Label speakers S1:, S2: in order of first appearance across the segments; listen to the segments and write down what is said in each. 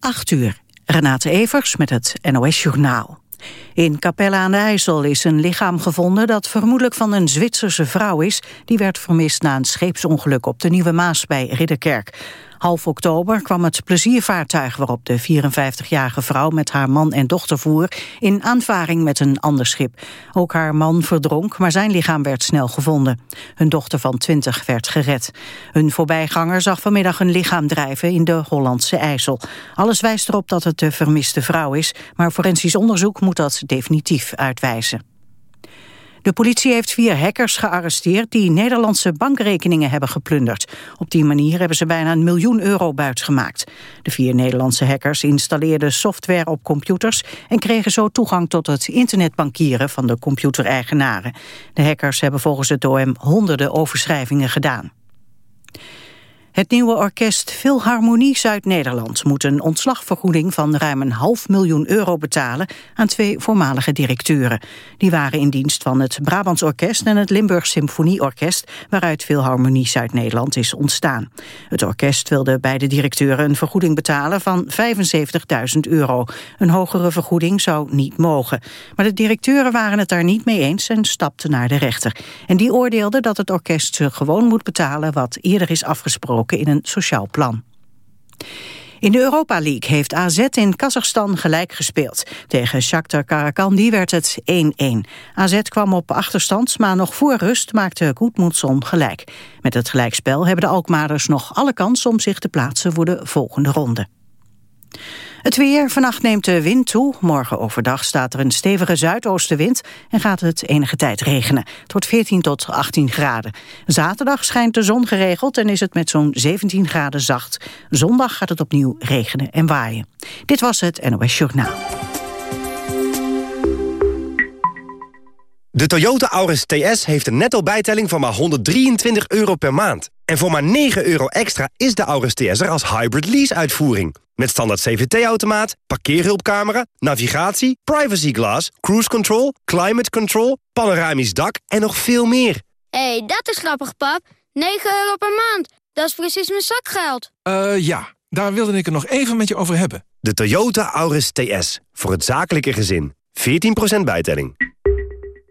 S1: 8 uur. Renate Evers met het NOS Journaal. In Capelle aan de IJssel is een lichaam gevonden dat vermoedelijk van een Zwitserse vrouw is. Die werd vermist na een scheepsongeluk op de Nieuwe Maas bij Ridderkerk. Half oktober kwam het pleziervaartuig waarop de 54-jarige vrouw met haar man en dochter voer in aanvaring met een ander schip. Ook haar man verdronk, maar zijn lichaam werd snel gevonden. Hun dochter van 20 werd gered. Een voorbijganger zag vanmiddag een lichaam drijven in de Hollandse IJssel. Alles wijst erop dat het de vermiste vrouw is, maar forensisch onderzoek moet dat definitief uitwijzen. De politie heeft vier hackers gearresteerd die Nederlandse bankrekeningen hebben geplunderd. Op die manier hebben ze bijna een miljoen euro buitgemaakt. De vier Nederlandse hackers installeerden software op computers en kregen zo toegang tot het internetbankieren van de computereigenaren. De hackers hebben volgens het OM honderden overschrijvingen gedaan. Het nieuwe orkest Philharmonie Zuid-Nederland moet een ontslagvergoeding van ruim een half miljoen euro betalen aan twee voormalige directeuren. Die waren in dienst van het Brabants Orkest en het Limburg Symfonieorkest, waaruit Philharmonie Zuid-Nederland is ontstaan. Het orkest wilde beide directeuren een vergoeding betalen van 75.000 euro. Een hogere vergoeding zou niet mogen. Maar de directeuren waren het daar niet mee eens en stapten naar de rechter. En die oordeelde dat het orkest ze gewoon moet betalen wat eerder is afgesproken in een sociaal plan. In de Europa League heeft AZ in Kazachstan gelijk gespeeld. Tegen Shakhtar Karakandy werd het 1-1. AZ kwam op achterstand, maar nog voor rust maakte Goedmoedson gelijk. Met het gelijkspel hebben de Alkmaarders nog alle kans om zich te plaatsen voor de volgende ronde. Het weer. Vannacht neemt de wind toe. Morgen overdag staat er een stevige zuidoostenwind en gaat het enige tijd regenen. Wordt 14 tot 18 graden. Zaterdag schijnt de zon geregeld en is het met zo'n 17 graden zacht. Zondag gaat het opnieuw regenen en waaien. Dit was het NOS Journaal.
S2: De Toyota Auris TS heeft een netto bijtelling van maar 123 euro per maand. En voor maar 9 euro extra is de Auris TS er als hybrid lease-uitvoering. Met standaard CVT-automaat, parkeerhulpcamera, navigatie, privacyglas, cruise control, climate control, panoramisch dak en nog veel meer.
S3: Hé, hey, dat is grappig, pap. 9 euro per maand. Dat is precies mijn zakgeld.
S4: Eh, uh, ja. Daar wilde ik het nog even met je over hebben.
S2: De Toyota Auris TS. Voor het zakelijke gezin. 14% bijtelling.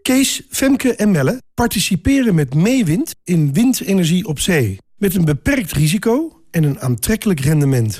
S5: Kees, Femke en Melle participeren met Meewind in windenergie op zee. Met een beperkt risico en een aantrekkelijk rendement.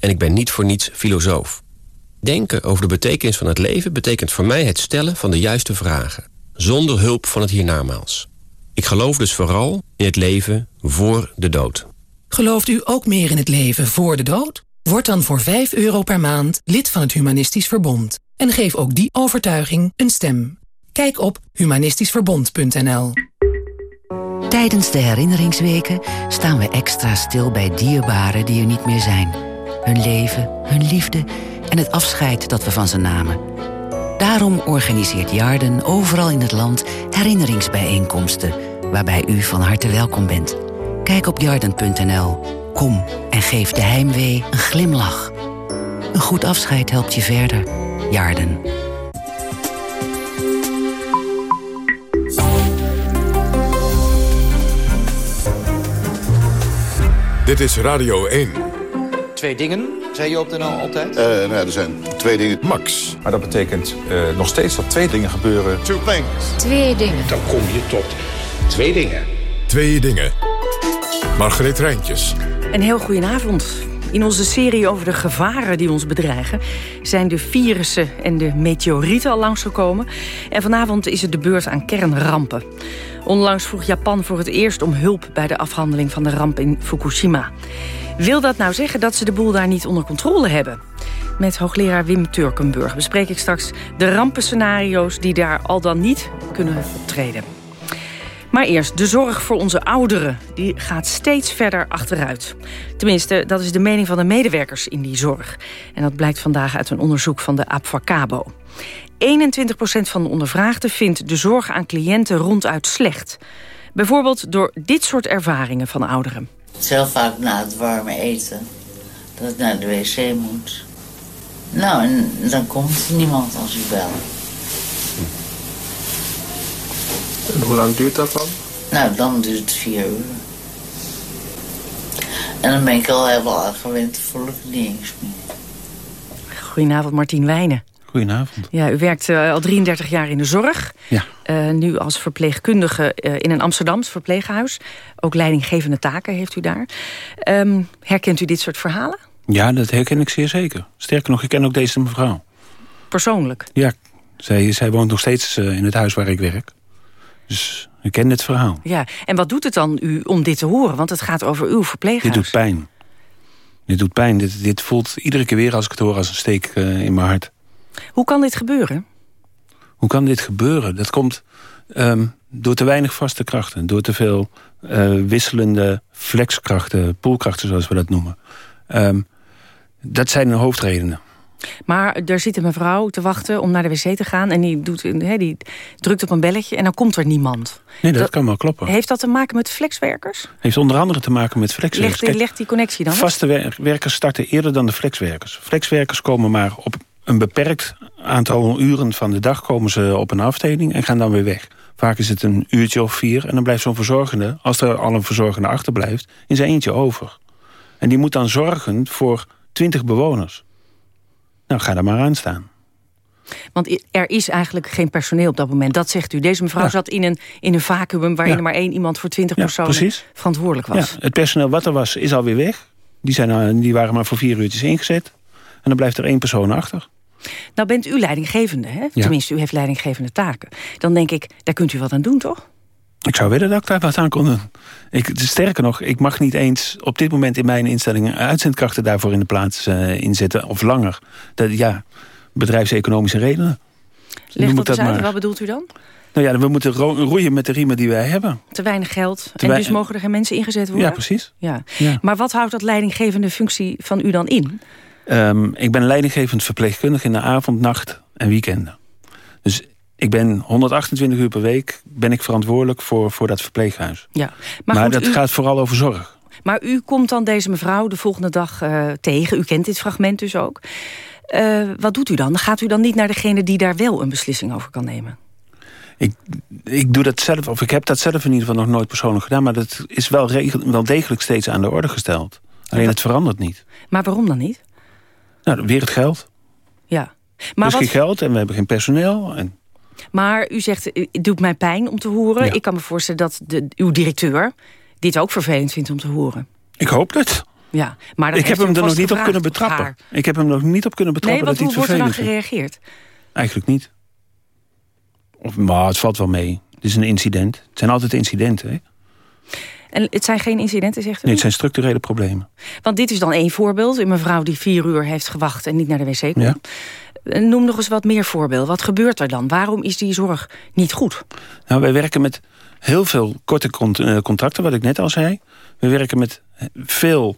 S6: en ik ben niet voor niets filosoof. Denken over de betekenis van het leven betekent voor mij het stellen van de juiste vragen, zonder hulp van het hiernamaals. Ik geloof dus vooral in het leven voor de dood.
S7: Gelooft u ook meer in het leven voor de dood? Word dan voor 5 euro per maand lid van het Humanistisch Verbond. En geef ook die overtuiging een stem. Kijk op humanistischverbond.nl
S8: Tijdens de herinneringsweken staan we extra stil bij dierbaren die er niet meer zijn. Hun leven, hun liefde en het afscheid dat we van ze namen. Daarom organiseert Jarden overal in het land herinneringsbijeenkomsten... waarbij u van harte welkom bent. Kijk op jarden.nl. Kom en geef de heimwee een glimlach. Een goed afscheid helpt je verder. Jarden.
S9: Dit is Radio 1.
S10: Twee dingen, zei je op de NL altijd?
S11: Uh, nou ja, er zijn twee dingen.
S9: Max.
S12: Maar dat betekent uh, nog steeds dat twee dingen gebeuren.
S11: Two things.
S13: Twee dingen.
S14: Dan kom je tot twee dingen.
S9: Twee dingen. Margreet Rijntjes.
S1: Een heel goedenavond. In onze serie over de gevaren die ons bedreigen... zijn de virussen en de meteorieten al langsgekomen. En vanavond is het de beurt aan kernrampen. Onlangs vroeg Japan voor het eerst om hulp... bij de afhandeling van de ramp in Fukushima. Wil dat nou zeggen dat ze de boel daar niet onder controle hebben? Met hoogleraar Wim Turkenburg bespreek ik straks de rampenscenario's... die daar al dan niet kunnen optreden.
S11: Maar eerst, de zorg voor onze ouderen die gaat steeds verder achteruit. Tenminste, dat is de mening van de medewerkers in die zorg. En dat blijkt vandaag uit een onderzoek van de Abfacabo. 21% van de ondervraagden vindt de zorg aan cliënten ronduit slecht. Bijvoorbeeld door dit soort ervaringen van ouderen.
S13: Zelf vaak na het warme eten, dat ik naar de wc moet. Nou, en dan komt niemand als ik bel.
S15: En hoe lang duurt dat dan?
S13: Nou, dan duurt het vier uur. En dan ben ik al helemaal aan gewend, voel ik niet eens meer.
S11: Goedenavond, Martien Wijnen.
S16: Goedenavond.
S11: Ja, u werkt uh, al 33 jaar in de zorg.
S16: Ja.
S11: Uh, nu als verpleegkundige uh, in een Amsterdams verpleeghuis. Ook leidinggevende taken heeft u daar. Um, herkent u dit soort verhalen?
S16: Ja, dat herken ik zeer zeker. Sterker nog, ik ken ook deze mevrouw.
S11: Persoonlijk?
S16: Ja, zij, zij woont nog steeds in het huis waar ik werk. Dus ik ken dit verhaal.
S11: Ja, en wat doet het dan u om dit te horen? Want het gaat over uw verpleeghuis.
S16: Dit doet pijn. Dit doet pijn. Dit, dit voelt iedere keer weer als ik het hoor als een steek in mijn hart.
S11: Hoe kan dit gebeuren?
S16: Hoe kan dit gebeuren? Dat komt um, door te weinig vaste krachten. Door te veel uh, wisselende flexkrachten, poolkrachten zoals we dat noemen. Um, dat zijn de hoofdredenen.
S11: Maar er zit een mevrouw te wachten om naar de wc te gaan... en die, doet, he, die drukt op een belletje en dan komt er niemand.
S16: Nee, dat, dat kan wel kloppen.
S11: Heeft dat te maken met flexwerkers?
S16: Heeft onder andere te maken met flexwerkers.
S11: Leg, leg die connectie dan?
S16: Vaste werkers starten eerder dan de flexwerkers. Flexwerkers komen maar op een beperkt aantal uren van de dag komen ze op een afdeling en gaan dan weer weg. Vaak is het een uurtje of vier en dan blijft zo'n verzorgende... als er al een verzorgende achterblijft, in zijn eentje over. En die moet dan zorgen voor twintig bewoners. Nou, ga daar maar aan staan.
S11: Want er is eigenlijk geen personeel op dat moment. Dat zegt u. Deze mevrouw ja. zat in een, in een vacuüm... waarin ja. er maar één iemand voor twintig
S16: ja,
S11: personen
S16: precies.
S11: verantwoordelijk was.
S16: Ja, het personeel wat er was, is alweer weg. Die, zijn, die waren maar voor vier uurtjes ingezet. En dan blijft er één persoon achter.
S11: Nou bent u leidinggevende, hè? Tenminste, u heeft leidinggevende taken. Dan denk ik, daar kunt u wat aan doen, toch?
S16: Ik zou willen dat ik daar wat aan kon doen. Ik, sterker nog, ik mag niet eens op dit moment in mijn instellingen... uitzendkrachten daarvoor in de plaats uh, inzetten, of langer. Dat, ja, bedrijfseconomische redenen.
S11: Leg dat eens uit, maar. wat bedoelt u dan?
S16: Nou ja, we moeten ro roeien met de riemen die wij hebben.
S11: Te weinig geld. Te en dus mogen er geen mensen ingezet worden?
S16: Ja, precies.
S11: Ja. ja. Maar wat houdt dat leidinggevende functie van u dan in?
S16: Um, ik ben leidinggevend verpleegkundige in de avond, nacht en weekenden. Dus ik ben 128 uur per week ben ik verantwoordelijk voor, voor dat verpleeghuis.
S11: Ja.
S16: Maar, maar goed, dat u... gaat vooral over zorg.
S11: Maar u komt dan deze mevrouw de volgende dag uh, tegen. U kent dit fragment dus ook. Uh, wat doet u dan? Gaat u dan niet naar degene die daar wel een beslissing over kan nemen?
S16: Ik, ik doe dat zelf, of ik heb dat zelf in ieder geval nog nooit persoonlijk gedaan... maar dat is wel, wel degelijk steeds aan de orde gesteld. Alleen het verandert niet.
S11: Maar waarom dan niet?
S16: Nou, weer het geld.
S11: Ja.
S16: Maar wat... geen geld en we hebben geen personeel. En...
S11: Maar u zegt, het doet mij pijn om te horen. Ja. Ik kan me voorstellen dat de, uw directeur dit ook vervelend vindt om te horen.
S16: Ik hoop het.
S11: Ja, maar
S16: ik heb hem er nog niet op kunnen betrappen. Ik heb hem nog niet op kunnen betrappen
S11: nee,
S16: dat hij
S11: het vervelend hoe wordt er dan gereageerd?
S16: Eigenlijk niet. Of, maar het valt wel mee. Het is een incident. Het zijn altijd incidenten, hè?
S11: En het zijn geen incidenten, zegt u?
S16: Nee, het zijn structurele problemen.
S11: Want dit is dan één voorbeeld. Een mevrouw die vier uur heeft gewacht en niet naar de wc komt.
S16: Ja.
S11: Noem nog eens wat meer voorbeelden. Wat gebeurt er dan? Waarom is die zorg niet goed?
S16: Nou, wij werken met heel veel korte contracten, wat ik net al zei. We werken met veel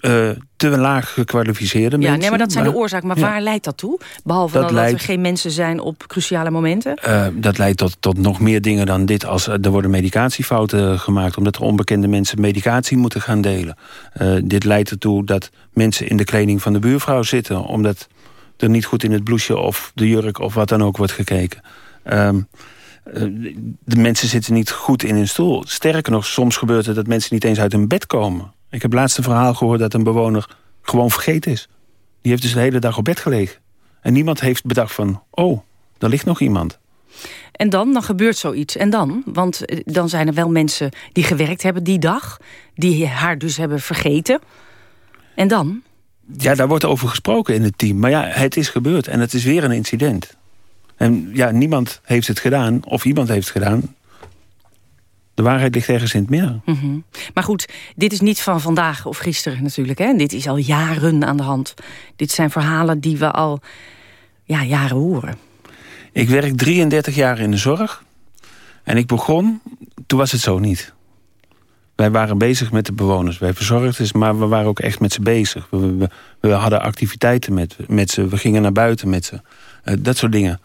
S16: uh, te laag gekwalificeerde
S11: ja,
S16: mensen.
S11: Nee, maar dat zijn maar, de oorzaken. Maar ja. waar leidt dat toe? Behalve dat, dan leidt, dat er geen mensen zijn op cruciale momenten?
S16: Uh, dat leidt tot, tot nog meer dingen dan dit. Als er worden medicatiefouten gemaakt... omdat er onbekende mensen medicatie moeten gaan delen. Uh, dit leidt ertoe dat mensen in de kleding van de buurvrouw zitten... omdat er niet goed in het blouseje of de jurk of wat dan ook wordt gekeken. Um, de mensen zitten niet goed in hun stoel. Sterker nog, soms gebeurt het dat mensen niet eens uit hun bed komen. Ik heb laatst een verhaal gehoord dat een bewoner gewoon vergeten is. Die heeft dus de hele dag op bed gelegen. En niemand heeft bedacht van, oh, daar ligt nog iemand.
S11: En dan, dan gebeurt zoiets. En dan? Want dan zijn er wel mensen die gewerkt hebben die dag... die haar dus hebben vergeten. En dan?
S16: Ja, daar wordt over gesproken in het team. Maar ja, het is gebeurd en het is weer een incident. En ja, niemand heeft het gedaan, of iemand heeft het gedaan. De waarheid ligt ergens in het midden.
S11: Mm -hmm. Maar goed, dit is niet van vandaag of gisteren natuurlijk. Hè? Dit is al jaren aan de hand. Dit zijn verhalen die we al ja, jaren horen.
S16: Ik werk 33 jaar in de zorg. En ik begon toen was het zo niet. Wij waren bezig met de bewoners. Wij verzorgden ze, maar we waren ook echt met ze bezig. We, we, we hadden activiteiten met, met ze. We gingen naar buiten met ze. Uh, dat soort dingen.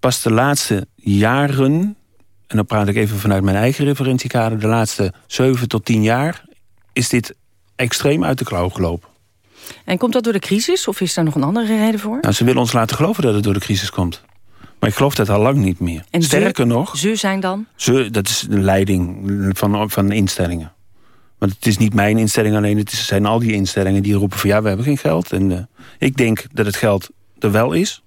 S16: Pas de laatste jaren, en dan praat ik even vanuit mijn eigen referentiekader... de laatste 7 tot 10 jaar is dit extreem uit de klauw gelopen.
S11: En komt dat door de crisis of is daar nog een andere reden voor?
S16: Nou, ze willen ons laten geloven dat het door de crisis komt. Maar ik geloof dat al lang niet meer.
S11: En
S16: Sterker
S11: ze,
S16: nog...
S11: Ze zijn dan?
S16: Ze, dat is de leiding van, van instellingen. Want het is niet mijn instelling alleen, het zijn al die instellingen die roepen van ja, we hebben geen geld. En uh, ik denk dat het geld er wel is.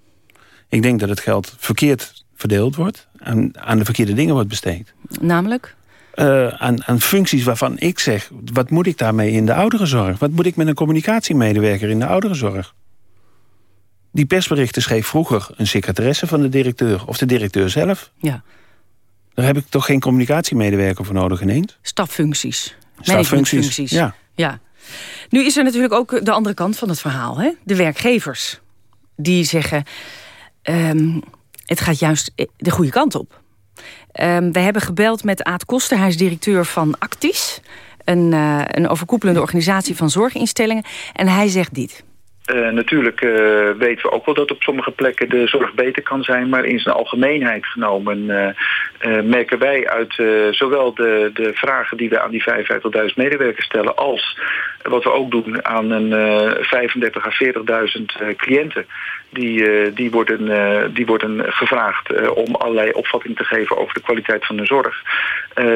S16: Ik denk dat het geld verkeerd verdeeld wordt. En aan de verkeerde dingen wordt besteed.
S11: Namelijk?
S16: Uh, aan, aan, functies waarvan ik zeg... wat moet ik daarmee in de ouderenzorg? Wat moet ik met een communicatiemedewerker in de ouderenzorg? Die persberichten schreef vroeger een secretaresse van de directeur... of de directeur zelf.
S11: Ja.
S16: Daar heb ik toch geen communicatiemedewerker voor nodig ineens?
S11: Staffuncties.
S16: Staffuncties, ja.
S11: ja. Nu is er natuurlijk ook de andere kant van het verhaal. Hè? De werkgevers. Die zeggen... Um, het gaat juist de goede kant op. Um, we hebben gebeld met Aad Koster, hij is directeur van Actis. Een, uh, een overkoepelende organisatie van zorginstellingen. En hij zegt dit.
S17: Uh, natuurlijk uh, weten we ook wel dat op sommige plekken de zorg beter kan zijn. Maar in zijn algemeenheid genomen uh, merken wij uit zowel de, de vragen die we aan die 55.000 medewerkers stellen... als wat we ook doen aan een 35 à 40.000 cliënten die, die, worden, die worden gevraagd om allerlei opvatting te geven over de kwaliteit van de zorg.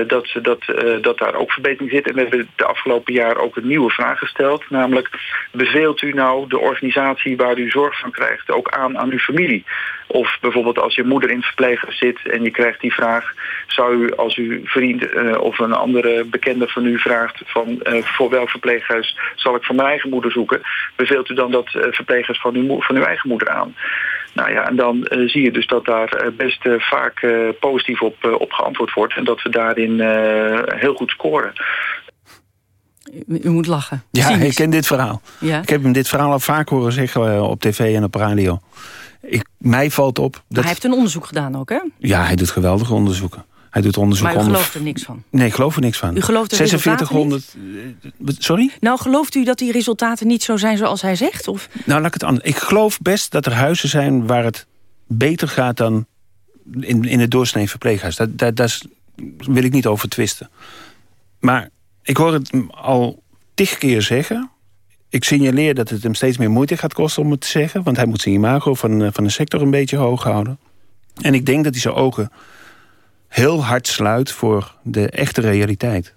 S17: dat, dat, dat daar ook verbetering zit. En we hebben de afgelopen jaar ook een nieuwe vraag gesteld. Namelijk, beveelt u nou de organisatie waar u zorg van krijgt ook aan aan uw familie? Of bijvoorbeeld als je moeder in het zit en je krijgt die vraag... zou u als uw vriend uh, of een andere bekende van u vraagt... van uh, voor welk verpleeghuis zal ik voor mijn eigen moeder zoeken... beveelt u dan dat uh, verpleeghuis van uw, van uw eigen moeder aan? Nou ja, en dan zie je dus dat daar best vaak positief op, op geantwoord wordt... en dat we daarin heel goed scoren.
S11: U, moet lachen.
S16: Ja, Cynisch. ik ken dit verhaal.
S11: Ja?
S16: Ik heb hem dit verhaal al vaak horen zeggen op tv en op radio. Ik, mij valt op... Dat...
S11: Maar hij heeft een onderzoek gedaan ook, hè?
S16: Ja, hij doet geweldige onderzoeken. Hij doet onderzoek
S11: maar u
S16: onder...
S11: gelooft er niks van?
S16: Nee, ik geloof er niks van.
S11: U gelooft er
S16: 4600... Sorry?
S11: Nou, gelooft u dat die resultaten niet zo zijn zoals hij zegt? Of?
S16: Nou, laat ik het anders. Ik geloof best dat er huizen zijn waar het beter gaat dan in, in het doorsnee verpleeghuis. Dat, dat, daar wil ik niet over twisten. Maar ik hoor het al tig keer zeggen ik signaleer dat het hem steeds meer moeite gaat kosten om het te zeggen. Want hij moet zijn imago van, van de sector een beetje hoog houden. En ik denk dat hij zijn ogen heel hard sluit voor de echte realiteit.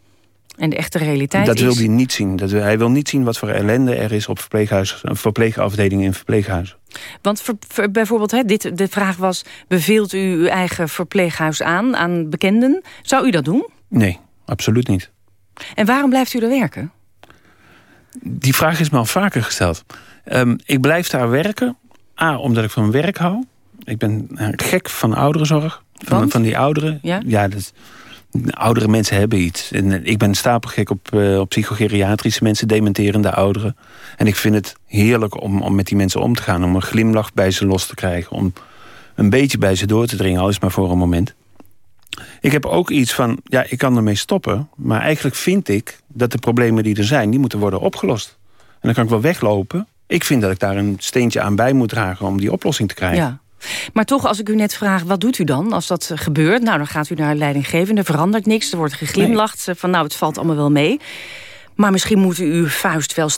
S11: En de echte realiteit
S16: dat
S11: is...
S16: wil hij niet zien. Dat, hij wil niet zien wat voor ellende er is op verpleeghuis, verpleegafdelingen in verpleeghuizen.
S11: Want ver, ver, bijvoorbeeld, hè, dit, de vraag was... beveelt u uw eigen verpleeghuis aan, aan bekenden? Zou u dat doen?
S16: Nee, absoluut niet.
S11: En waarom blijft u er werken?
S16: Die vraag is me al vaker gesteld. Um, ik blijf daar werken. A, omdat ik van werk hou. Ik ben gek van ouderenzorg. Van, van die ouderen.
S11: Ja?
S16: ja oudere mensen hebben iets. En ik ben stapelgek op, uh, op psychogeriatrische mensen, dementerende ouderen. En ik vind het heerlijk om, om met die mensen om te gaan. Om een glimlach bij ze los te krijgen. Om een beetje bij ze door te dringen, al is maar voor een moment. Ik heb ook iets van, ja, ik kan ermee stoppen. Maar eigenlijk vind ik dat de problemen die er zijn... die moeten worden opgelost. En dan kan ik wel weglopen. Ik vind dat ik daar een steentje aan bij moet dragen... om die oplossing te krijgen.
S11: Ja. Maar toch, als ik u net vraag, wat doet u dan als dat gebeurt? Nou, dan gaat u naar leidinggevende, er verandert niks. Er wordt geglimlacht nee. van, nou, het valt allemaal wel mee. Maar misschien moet u uw vuist wel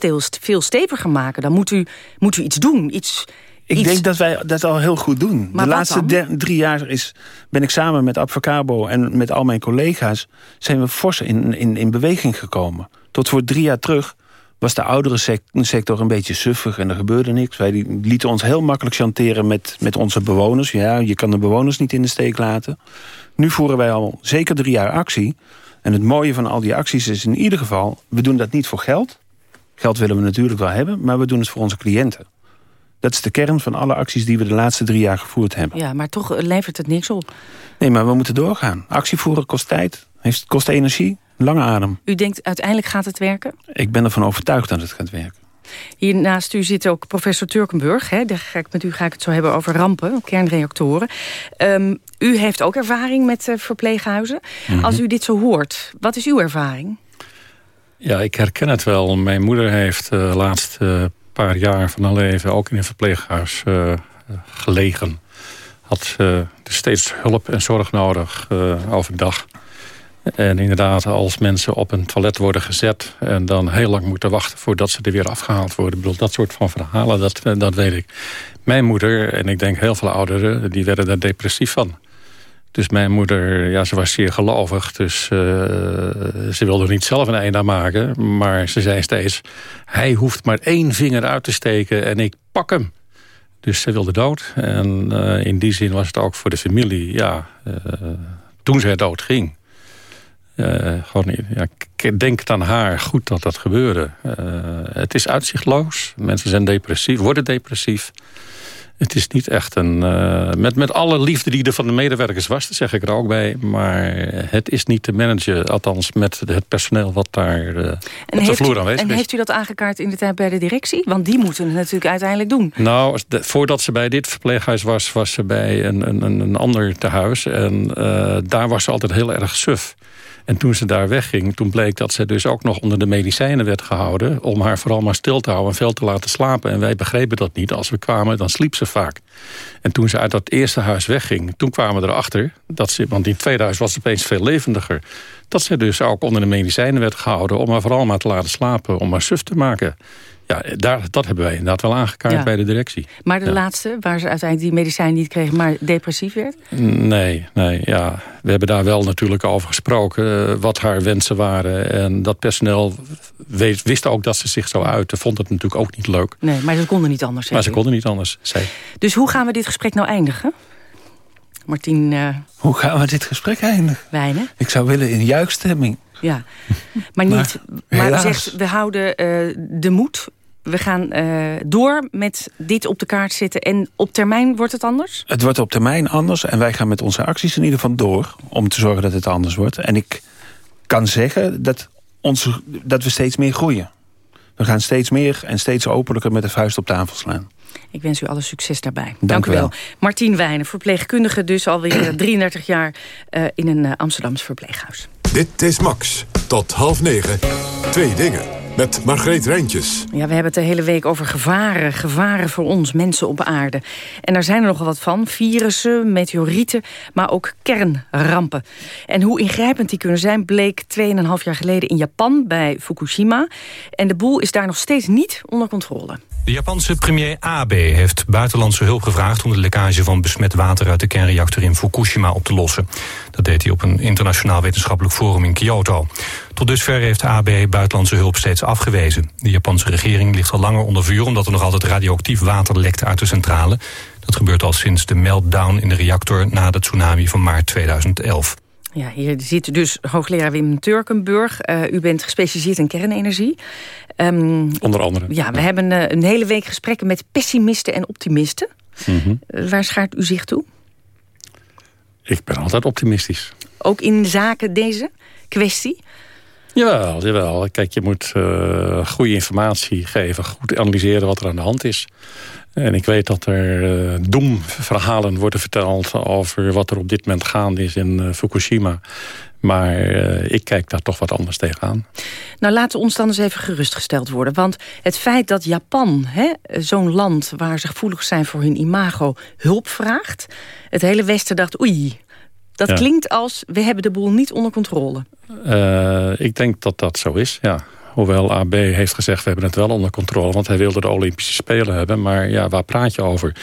S11: veel steviger maken. Dan moet u, moet u iets doen, iets...
S16: Ik
S11: iets...
S16: denk dat wij dat al heel goed doen.
S11: Maar
S16: de laatste drie jaar is, ben ik samen met Advocabo en met al mijn collega's... zijn we fors in, in, in beweging gekomen. Tot voor drie jaar terug was de oudere sector een beetje suffig en er gebeurde niks. Wij lieten ons heel makkelijk chanteren met, met onze bewoners. Ja, je kan de bewoners niet in de steek laten. Nu voeren wij al zeker drie jaar actie. En het mooie van al die acties is in ieder geval... we doen dat niet voor geld. Geld willen we natuurlijk wel hebben, maar we doen het voor onze cliënten. Dat is de kern van alle acties die we de laatste drie jaar gevoerd hebben.
S11: Ja, maar toch levert het niks op.
S16: Nee, maar we moeten doorgaan. Actie voeren kost tijd, heeft, kost energie, lange adem.
S11: U denkt uiteindelijk gaat het werken?
S16: Ik ben ervan overtuigd dat het gaat werken.
S11: Hier naast u zit ook professor Turkenburg. Hè. Daar ga ik, met u ga ik het zo hebben over rampen, kernreactoren. Um, u heeft ook ervaring met uh, verpleeghuizen. Mhm. Als u dit zo hoort, wat is uw ervaring?
S18: Ja, ik herken het wel. Mijn moeder heeft de laatste jaar van haar leven... ook in een verpleeghuis gelegen had uh, steeds hulp en zorg nodig uh, overdag. En inderdaad, als mensen op een toilet worden gezet... en dan heel lang moeten wachten voordat ze er weer afgehaald worden. Ik bedoel, dat soort van verhalen, dat, eh, dat weet ik. Mijn moeder, en ik denk heel veel ouderen... die werden daar depressief van. Dus mijn moeder, ja, ze was zeer gelovig. Dus uh, ze wilde niet zelf een einde aan maken. Maar ze zei steeds... hij hoeft maar één vinger uit te steken en ik pak hem. Dus ze wilde dood. En uh, in die zin was het ook voor de familie, ja, uh, toen zij dood ging. Gewoon, ja, denk aan haar goed dat dat gebeurde. het is uitzichtloos. Mensen zijn depressief, worden depressief. Het is niet echt een... Uh, met, met alle liefde die er van de medewerkers was, dat zeg ik er ook bij. Maar het is niet te managen, althans met het personeel wat daar uh, op de vloer aanwezig
S11: is. En heeft u dat aangekaart in de tijd bij de directie? Want die moeten het natuurlijk uiteindelijk doen.
S18: Nou, de, voordat ze bij dit verpleeghuis was, was ze bij een, een, een ander tehuis. En uh, daar was ze altijd heel erg suf. En toen ze daar wegging, toen bleek dat ze dus ook nog onder de medicijnen werd gehouden... om haar vooral maar stil te houden en veel te laten slapen. En wij begrepen dat niet. Als we kwamen, dan sliep ze vaak. En toen ze uit dat eerste huis wegging, toen kwamen we erachter... Dat ze, want in het tweede huis was ze opeens veel levendiger... dat ze dus ook onder de medicijnen werd gehouden... om haar vooral maar te laten slapen, om haar suf te maken. Ja, daar, dat hebben wij inderdaad wel aangekaart bij de directie.
S11: Maar de laatste, waar ze uiteindelijk die medicijn niet kregen... maar depressief werd?
S18: Nee, nee, ja. We hebben daar wel natuurlijk over gesproken... Eh, wat haar wensen waren. En dat personeel wist ook dat ze zich zo uiten. Vond het natuurlijk ook niet leuk.
S11: Nee, maar ze konden niet anders.
S18: Maar ze konden niet anders, zei.
S11: Dus hoe gaan we dit gesprek nou eindigen? Martien... Uh...
S16: Hoe gaan we dit gesprek eindigen?
S11: Weinig.
S16: Ik zou willen in juichstemming.
S11: Ja, maar niet. Maar, maar zegt, we houden uh, de moed we gaan uh, door met dit op de kaart zetten. En op termijn wordt het anders?
S16: Het wordt op termijn anders. En wij gaan met onze acties in ieder geval door... om te zorgen dat het anders wordt. En ik kan zeggen dat, onze, dat we steeds meer groeien. We gaan steeds meer en steeds openlijker met de vuist op tafel slaan.
S11: Ik wens u alle succes daarbij. Dank, u wel. Martien Wijnen, verpleegkundige dus alweer 33 jaar... Uh, in een uh, Amsterdams verpleeghuis.
S9: Dit is Max. Tot half negen. Twee dingen. Met Margreet Rijntjes.
S11: Ja, we hebben het de hele week over gevaren. Gevaren voor ons, mensen op aarde. En daar zijn er nogal wat van. Virussen, meteorieten, maar ook kernrampen. En hoe ingrijpend die kunnen zijn... bleek 2,5 jaar geleden in Japan bij Fukushima. En de boel is daar nog steeds niet onder controle.
S19: De Japanse premier Abe heeft buitenlandse hulp gevraagd... om de lekkage van besmet water uit de kernreactor in Fukushima op te lossen. Dat deed hij op een internationaal wetenschappelijk forum in Kyoto. Tot dusver heeft Abe buitenlandse hulp steeds afgewezen. De Japanse regering ligt al langer onder vuur... omdat er nog altijd radioactief water lekt uit de centrale. Dat gebeurt al sinds de meltdown in de reactor... na de tsunami van maart 2011.
S11: Ja, hier zit dus hoogleraar Wim Turkenburg. Uh, u bent gespecialiseerd in kernenergie.
S18: Um, Onder andere.
S11: Ja, we hebben uh, een hele week gesprekken met pessimisten en optimisten. Mm -hmm. uh, waar schaart u zich toe?
S18: Ik ben altijd optimistisch.
S11: Ook in zaken deze kwestie?
S18: Jawel, jawel. Kijk, je moet goede informatie geven. Goed analyseren wat er aan de hand is. En ik weet dat er uh, doemverhalen worden verteld... over wat er op dit moment gaande is in uh, Fukushima. Maar uh, ik kijk daar toch wat anders tegenaan.
S11: Nou, laten we ons dan eens even gerustgesteld worden. Want het feit dat Japan, zo'n land waar ze gevoelig zijn voor hun imago... hulp vraagt, het hele Westen dacht... oei, dat ja. klinkt als we hebben de boel niet onder controle.
S18: Uh, ik denk dat dat zo is, ja. Hoewel AB heeft gezegd, we hebben het wel onder controle... want hij wilde de Olympische Spelen hebben. Maar ja, waar praat je over?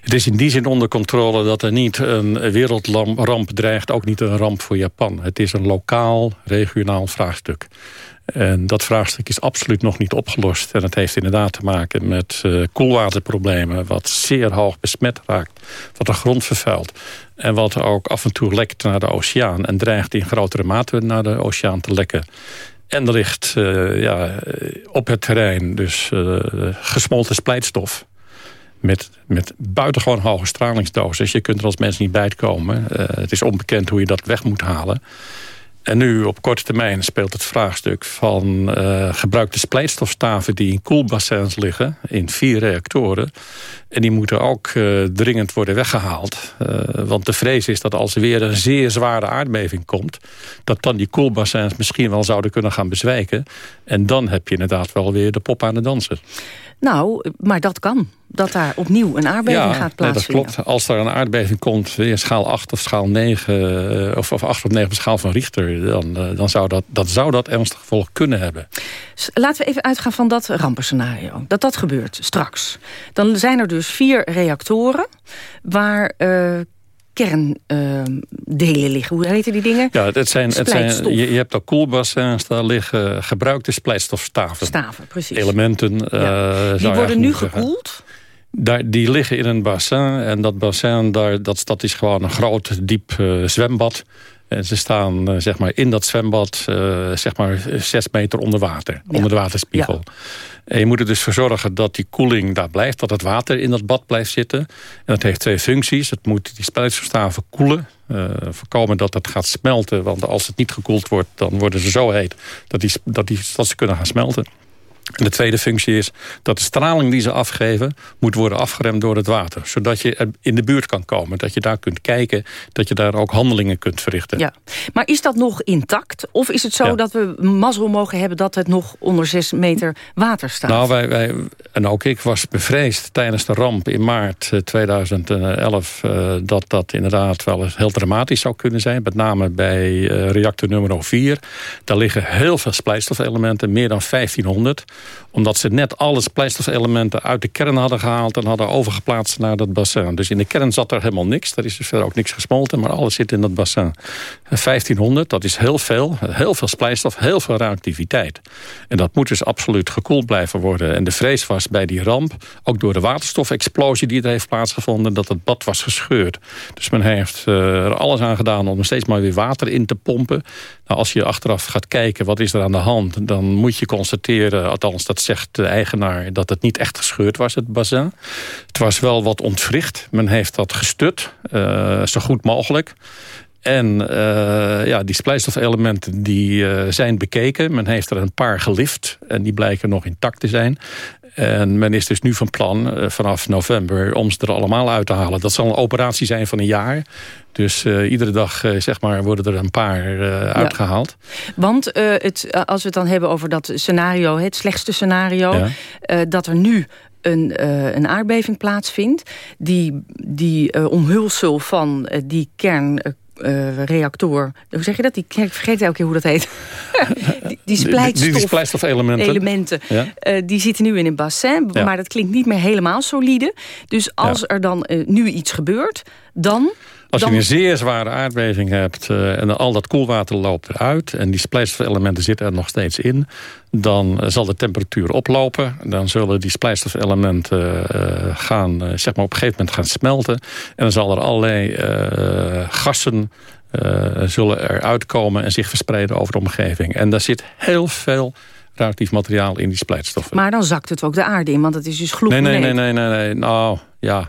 S18: Het is in die zin onder controle dat er niet een wereldramp dreigt... ook niet een ramp voor Japan. Het is een lokaal, regionaal vraagstuk. En dat vraagstuk is absoluut nog niet opgelost. En het heeft inderdaad te maken met uh, koelwaterproblemen... wat zeer hoog besmet raakt, wat de grond vervuilt... en wat ook af en toe lekt naar de oceaan... en dreigt in grotere mate naar de oceaan te lekken. En er ligt uh, ja, op het terrein dus uh, gesmolten splijtstof... Met, met buitengewoon hoge stralingsdoses. Je kunt er als mens niet bij komen. het is onbekend hoe je dat weg moet halen. En nu op korte termijn speelt het vraagstuk van uh, gebruikte splijtstofstaven die in koelbassins liggen, in vier reactoren. En die moeten ook uh, dringend worden weggehaald. Uh, want de vrees is dat als er weer een zeer zware aardbeving komt... dat dan die koelbassins misschien wel zouden kunnen gaan bezwijken. En dan heb je inderdaad wel weer de pop aan de dansen.
S11: Nou, maar dat kan. Dat daar opnieuw een aardbeving gaat plaatsvinden.
S18: Ja, dat klopt. Als er een aardbeving komt, weer schaal 8 of schaal 9... Eh, of, of 8 of 9 op schaal van Richter... dan, uh, dan zou, dat, dat zou dat ernstig gevolg kunnen hebben.
S11: Laten we even uitgaan van dat rampenscenario. Dat dat gebeurt straks. Dan zijn er dus vier reactoren... waar uh, kerndelen liggen. Hoe heten die dingen?
S18: Ja, het zijn, het zijn, je, je hebt al koelbassins, daar liggen gebruikte splijtstofstaven.
S11: Staven, precies.
S18: Elementen. Ja.
S11: Uh, die worden nu gekoeld?
S18: Daar, die liggen in een bassin. En dat bassin, daar, dat, dat is gewoon een groot, diep uh, zwembad. En ze staan uh, zeg maar in dat zwembad uh, zeg maar zes meter onder water. Ja. Onder de waterspiegel. Ja. En je moet er dus voor zorgen dat die koeling daar blijft. Dat het water in dat bad blijft zitten. En dat heeft twee functies. Het moet die splijtstofstaven koelen. Uh, voorkomen dat het gaat smelten. Want als het niet gekoeld wordt, dan worden ze zo heet... dat, die, dat, die, dat ze kunnen gaan smelten. En de tweede functie is dat de straling die ze afgeven... moet worden afgeremd door het water. Zodat je in de buurt kan komen. Dat je daar kunt kijken. Dat je daar ook handelingen kunt verrichten.
S11: Ja. Maar is dat nog intact? Of is het zo ja. dat we mazzel mogen hebben... dat het nog onder 6 meter water staat?
S18: Nou, wij, wij, en ook ik was bevreesd tijdens de ramp in maart 2011... Uh, dat dat inderdaad wel eens heel dramatisch zou kunnen zijn. Met name bij uh, reactor nummer 4. Daar liggen heel veel splijtstofelementen. Meer dan 1500 omdat ze net alle splijtstofelementen uit de kern hadden gehaald... en hadden overgeplaatst naar dat bassin. Dus in de kern zat er helemaal niks. Er is dus verder ook niks gesmolten, maar alles zit in dat bassin. 1500, dat is heel veel. Heel veel splijtstof, heel veel reactiviteit. En dat moet dus absoluut gekoeld blijven worden. En de vrees was bij die ramp, ook door de waterstofexplosie... die er heeft plaatsgevonden, dat het bad was gescheurd. Dus men heeft er alles aan gedaan om steeds maar weer water in te pompen. Nou, als je achteraf gaat kijken, wat is er aan de hand... dan moet je constateren, althans dat zegt de eigenaar... dat het niet echt gescheurd was, het bassin. Het was wel wat ontwricht. Men heeft dat gestut, uh, zo goed mogelijk. En uh, ja, die splijtstofelementen die uh, zijn bekeken. Men heeft er een paar gelift en die blijken nog intact te zijn. En men is dus nu van plan uh, vanaf november om ze er allemaal uit te halen. Dat zal een operatie zijn van een jaar. Dus uh, iedere dag uh, zeg maar, worden er een paar uitgehaald.
S11: Want het, als we het dan hebben over dat scenario, het slechtste scenario... Ja. dat er nu een, een aardbeving plaatsvindt... die, die omhulsel van die kern uh, reactor. Hoe zeg je dat? Die, ik vergeet elke keer hoe dat heet. die, die splijtstof,
S18: die, die splijtstofelementen.
S11: Elementen, ja. uh, die zitten nu in een bassin. Ja. Maar dat klinkt niet meer helemaal solide. Dus als ja. er dan uh, nu iets gebeurt, dan...
S18: Als je een zeer zware aardbeving hebt en al dat koelwater loopt eruit... en die splijtstofelementen zitten er nog steeds in... dan zal de temperatuur oplopen. Dan zullen die splijtstofelementen gaan, zeg maar op een gegeven moment gaan smelten. En dan zal er allerlei gassen zullen eruit komen en zich verspreiden over de omgeving. En daar zit heel veel radioactief materiaal in die splijtstoffen.
S11: Maar dan zakt het ook de aarde in, want het is dus gloedend.
S18: Nee, nee, nee, nee, nee, nee. Nou, ja.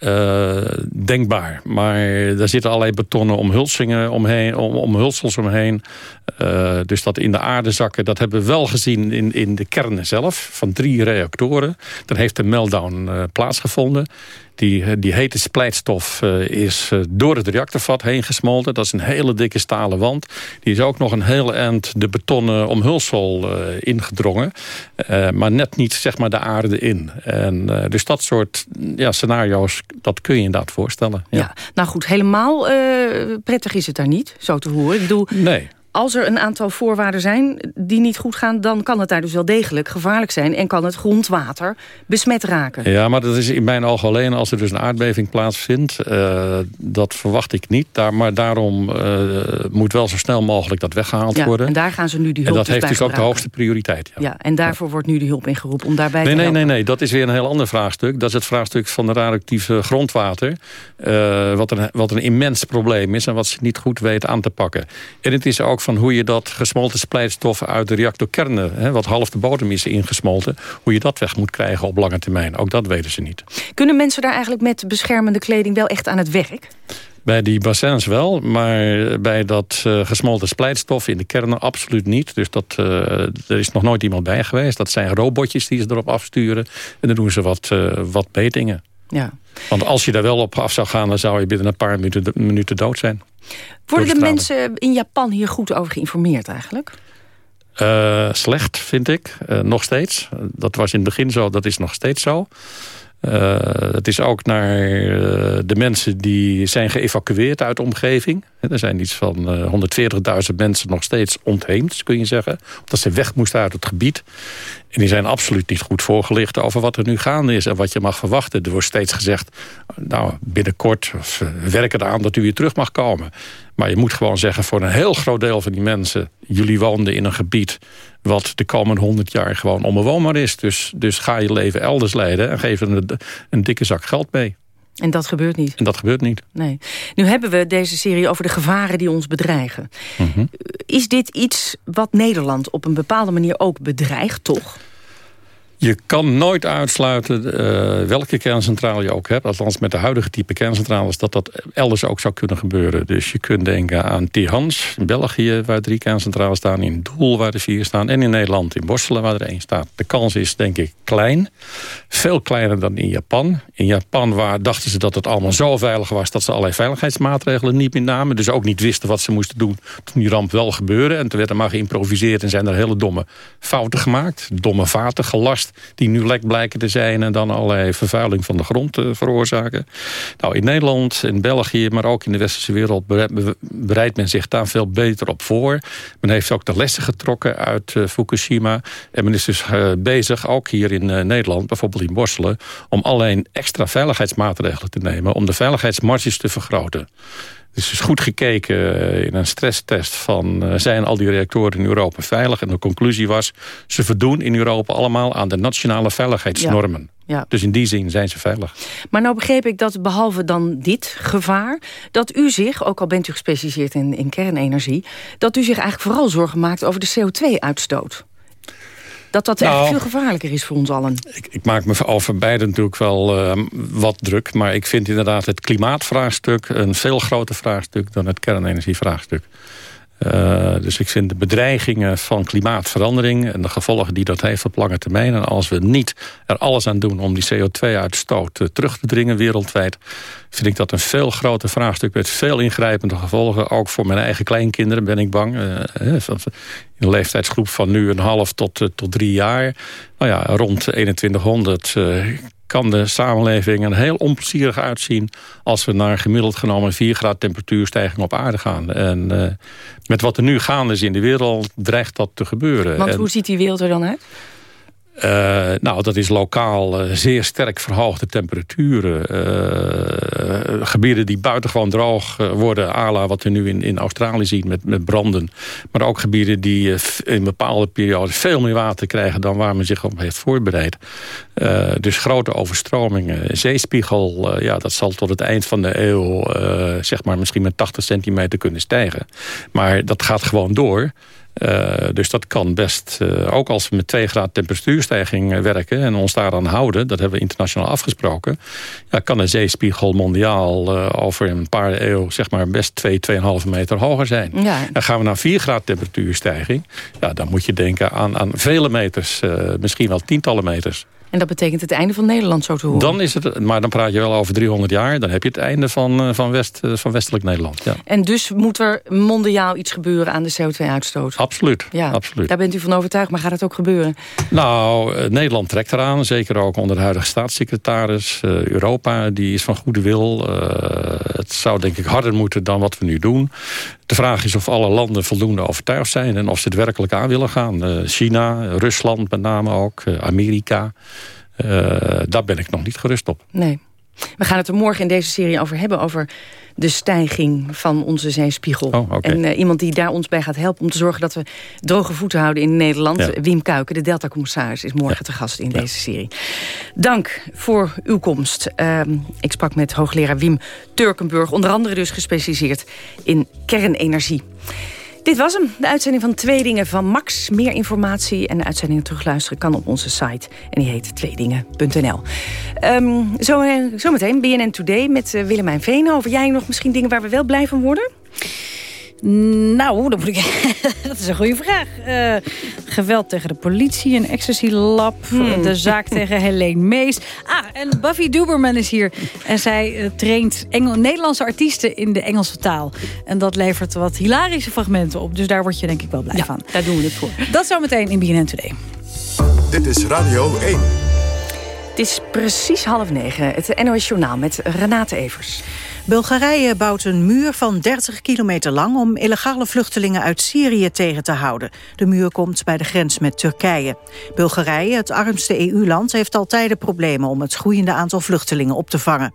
S18: Uh, denkbaar. Maar daar zitten allerlei betonnen omhulsingen omheen, om, omhulsels omheen. Uh, dus dat in de aarde zakken, dat hebben we wel gezien in, in de kernen zelf. Van drie reactoren. Dan heeft de meltdown uh, plaatsgevonden. Die, die hete splijtstof uh, is uh, door het reactorvat heen gesmolten. Dat is een hele dikke stalen wand. Die is ook nog een hele eind de betonnen omhulsel ingedrongen. maar net niet zeg maar, de aarde in. En, dus dat soort ja, scenario's, dat kun je inderdaad voorstellen. Ja,
S11: ja nou goed, helemaal prettig is het daar niet, zo te horen. Ik bedoel,
S18: nee
S11: als er een aantal voorwaarden zijn die niet goed gaan... dan kan het daar dus wel degelijk gevaarlijk zijn... en kan het grondwater besmet raken.
S18: Ja, maar dat is in mijn ogen alleen als er dus een aardbeving plaatsvindt. Uh, dat verwacht ik niet. Daar, maar daarom uh, moet wel zo snel mogelijk dat weggehaald
S11: ja,
S18: worden.
S11: En daar gaan ze nu die hulp
S18: En dat heeft dus
S11: ook
S18: de hoogste prioriteit.
S11: Ja, ja en daarvoor ja. wordt nu de hulp ingeroepen om daarbij
S18: nee,
S11: te
S18: nee,
S11: helpen.
S18: Nee, nee, dat is weer een heel ander vraagstuk. Dat is het vraagstuk van de radioactieve grondwater. Uh, wat, een, wat een immens probleem is en wat ze niet goed weten aan te pakken. En het is ook van hoe je dat gesmolten splijtstoffen uit de reactorkernen... Hè, wat half de bodem is ingesmolten... hoe je dat weg moet krijgen op lange termijn. Ook dat weten ze niet.
S11: Kunnen mensen daar eigenlijk met beschermende kleding wel echt aan het werk?
S18: Bij die bassins wel, maar bij dat uh, gesmolten splijtstof in de kernen absoluut niet. Dus dat, uh, er is nog nooit iemand bij geweest. Dat zijn robotjes die ze erop afsturen. En dan doen ze wat, uh, wat metingen.
S11: Ja.
S18: Want als je daar wel op af zou gaan... dan zou je binnen een paar minuten, minuten dood zijn.
S11: Worden de mensen in Japan hier goed over geïnformeerd eigenlijk?
S18: Uh, slecht, vind ik. Uh, nog steeds. Dat was in het begin zo, dat is nog steeds zo. Uh, het is ook naar de mensen die zijn geëvacueerd uit de omgeving. Er zijn iets van 140.000 mensen nog steeds ontheemd, kun je zeggen. Omdat ze weg moesten uit het gebied. En die zijn absoluut niet goed voorgelicht over wat er nu gaande is... en wat je mag verwachten. Er wordt steeds gezegd, nou, binnenkort we werken eraan dat u weer terug mag komen. Maar je moet gewoon zeggen, voor een heel groot deel van die mensen... jullie woonden in een gebied wat de komende honderd jaar gewoon onbewoonbaar is. Dus, dus ga je leven elders leiden en geef een, een dikke zak geld mee.
S11: En dat gebeurt niet?
S18: En dat gebeurt niet.
S11: Nee. Nu hebben we deze serie over de gevaren die ons bedreigen. Mm -hmm. Is dit iets wat Nederland op een bepaalde manier ook bedreigt, toch?
S18: Je kan nooit uitsluiten uh, welke kerncentrale je ook hebt. Althans met de huidige type kerncentrales... dat dat elders ook zou kunnen gebeuren. Dus je kunt denken aan Tihans in België... waar drie kerncentrales staan. In Doel waar er vier staan. En in Nederland in Borselen waar er één staat. De kans is denk ik klein. Veel kleiner dan in Japan. In Japan waar dachten ze dat het allemaal zo veilig was... dat ze allerlei veiligheidsmaatregelen niet meer namen. Dus ook niet wisten wat ze moesten doen toen die ramp wel gebeurde. En toen werd er maar geïmproviseerd en zijn er hele domme fouten gemaakt. Domme vaten gelast die nu lek blijken te zijn... en dan allerlei vervuiling van de grond uh, veroorzaken. Nou, in Nederland, in België, maar ook in de westerse wereld... bereidt men zich daar veel beter op voor. Men heeft ook de lessen getrokken uit uh, Fukushima. En men is dus uh, bezig, ook hier in Nederland, bijvoorbeeld in Borselen... om alleen extra veiligheidsmaatregelen te nemen... om de veiligheidsmarges te vergroten. Dus is goed gekeken in een stresstest van... Uh, zijn al die reactoren in Europa veilig? En de conclusie was... ze voldoen in Europa allemaal aan de nationale veiligheidsnormen.
S11: Ja. Ja.
S18: Dus in die zin zijn ze veilig.
S11: Maar nou begreep ik dat behalve dan dit gevaar... dat u zich, ook al bent u gespecialiseerd in, in kernenergie... dat u zich eigenlijk vooral zorgen maakt over de CO2-uitstoot dat dat nou, echt veel gevaarlijker is voor ons allen.
S18: Ik, ik maak me over beide natuurlijk wel uh, wat druk. Maar ik vind inderdaad het klimaatvraagstuk een veel groter vraagstuk dan het kernenergievraagstuk. Uh, dus ik vind de bedreigingen van klimaatverandering... en de gevolgen die dat heeft op lange termijn... en als we niet er alles aan doen om die CO2-uitstoot uh, terug te dringen wereldwijd... vind ik dat een veel groter vraagstuk met veel ingrijpende gevolgen. Ook voor mijn eigen kleinkinderen ben ik bang. Uh, in een leeftijdsgroep van nu een half tot, tot drie jaar. Nou ja, rond 2100 kan de samenleving er heel onplezierig uitzien... als we naar gemiddeld genomen 4 graden temperatuurstijging op aarde gaan. En uh, met wat er nu gaande is in de wereld dreigt dat te gebeuren.
S11: Want
S18: en,
S11: hoe ziet die wereld er dan uit?
S18: Uh, nou, dat is lokaal uh, zeer sterk verhoogde temperaturen. Uh, gebieden die buitengewoon droog worden, ala wat we nu in, in Australië zien met, met branden. Maar ook gebieden die in bepaalde periodes veel meer water krijgen dan waar men zich op heeft voorbereid. dus grote overstromingen. Zeespiegel, ja, dat zal tot het eind van de eeuw zeg maar misschien met 80 centimeter kunnen stijgen. Maar dat gaat gewoon door. Uh, dus dat kan best, uh, ook als we met 2 graden temperatuurstijging uh, werken... en ons daaraan houden, dat hebben we internationaal afgesproken... Ja, kan de zeespiegel mondiaal over een paar eeuw zeg maar best 2, 2,5 meter hoger zijn.
S11: Ja.
S18: En gaan we naar 4 graden temperatuurstijging... Ja, dan moet je denken aan, aan vele meters, misschien wel tientallen meters.
S11: En dat betekent het einde van Nederland, zo te horen.
S18: Dan is het, maar dan praat je wel over 300 jaar. Dan heb je het einde van, van, West, van westelijk Nederland. Ja.
S11: En dus moet er mondiaal iets gebeuren aan de CO2-uitstoot?
S18: Absoluut,
S11: ja,
S18: absoluut.
S11: Daar bent u van overtuigd, maar gaat het ook gebeuren?
S18: Nou, Nederland trekt eraan. Zeker ook onder de huidige staatssecretaris. Europa, die is van goede wil. Uh, het zou denk ik harder moeten dan wat we nu doen. De vraag is of alle landen voldoende overtuigd zijn... en of ze het werkelijk aan willen gaan. Uh, China, Rusland met name ook, Amerika... Uh, daar ben ik nog niet gerust op.
S11: Nee. We gaan het er morgen in deze serie over hebben... over de stijging van onze zeespiegel.
S18: Oh, okay.
S11: En uh, iemand die daar ons bij gaat helpen... om te zorgen dat we droge voeten houden in Nederland. Ja. Wim Kuiken, de Delta-commissaris, is morgen ja. te gast in ja. deze serie. Dank voor uw komst. Uh, ik sprak met hoogleraar Wim Turkenburg. Onder andere dus gespecialiseerd in kernenergie. Dit was hem, de uitzending van Twee Dingen van Max. Meer informatie en de uitzendingen terugluisteren kan op onze site. En die heet tweedingen.nl. Um, zo, zometeen BNN Today met uh, Willemijn Veenhoven. Jij nog misschien dingen waar we wel blij van worden?
S20: Nou, dat, moet ik, dat is een goede vraag. Uh, geweld tegen de politie, een ecstasy-lab, hmm. de zaak tegen Helene Mees. Ah, en Buffy Duberman is hier. En zij uh, traint Engel Nederlandse artiesten in de Engelse taal. En dat levert wat hilarische fragmenten op. Dus daar word je denk ik wel blij
S11: ja,
S20: van.
S11: daar doen we het voor.
S20: Dat zometeen in BNN Today.
S9: Dit is Radio 1.
S11: Het is precies half negen. Het NOS Journaal met Renate Evers.
S1: Bulgarije bouwt een muur van 30 kilometer lang om illegale vluchtelingen uit Syrië tegen te houden. De muur komt bij de grens met Turkije. Bulgarije, het armste EU-land, heeft al tijden problemen om het groeiende aantal vluchtelingen op te vangen.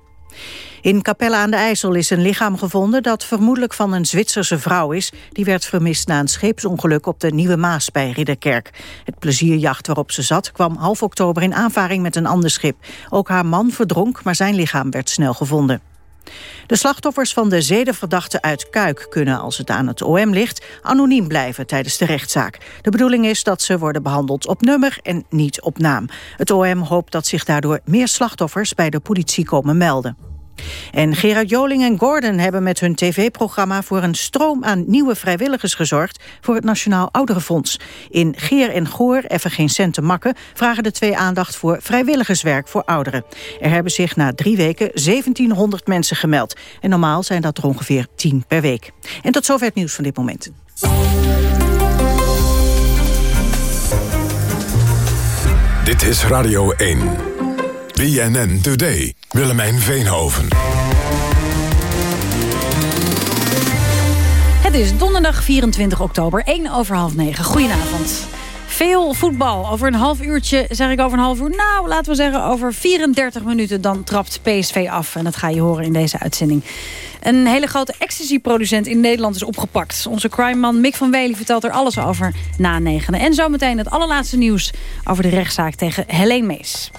S1: In Capelle aan de IJssel is een lichaam gevonden dat vermoedelijk van een Zwitserse vrouw is. Die werd vermist na een scheepsongeluk op de Nieuwe Maas bij Ridderkerk. Het plezierjacht waarop ze zat kwam half oktober in aanvaring met een ander schip. Ook haar man verdronk, maar zijn lichaam werd snel gevonden. De slachtoffers van de zedenverdachte uit Kuik kunnen, als het aan het OM ligt, anoniem blijven tijdens de rechtszaak. De bedoeling is dat ze worden behandeld op nummer en niet op naam. Het OM hoopt dat zich daardoor meer slachtoffers bij de politie komen melden. En Gerard Joling en Gordon hebben met hun tv-programma... voor een stroom aan nieuwe vrijwilligers gezorgd... voor het Nationaal Ouderenfonds. In Geer en Goor, even geen cent te makken... vragen de twee aandacht voor vrijwilligerswerk voor ouderen. Er hebben zich na drie weken 1700 mensen gemeld. En normaal zijn dat er ongeveer 10 per week. En tot zover het nieuws van dit moment.
S9: Dit is Radio 1. BNN Today. Willemijn Veenhoven.
S20: Het is donderdag 24 oktober, 1 over half 9. Goedenavond. Veel voetbal. Over een half uurtje, zeg ik over een half uur... nou, laten we zeggen over 34 minuten... dan trapt PSV af. En dat ga je horen in deze uitzending. Een hele grote ecstasy-producent in Nederland is opgepakt. Onze crime-man Mick van Wely vertelt er alles over na negenen. En zometeen het allerlaatste nieuws over de rechtszaak tegen Helene Mees.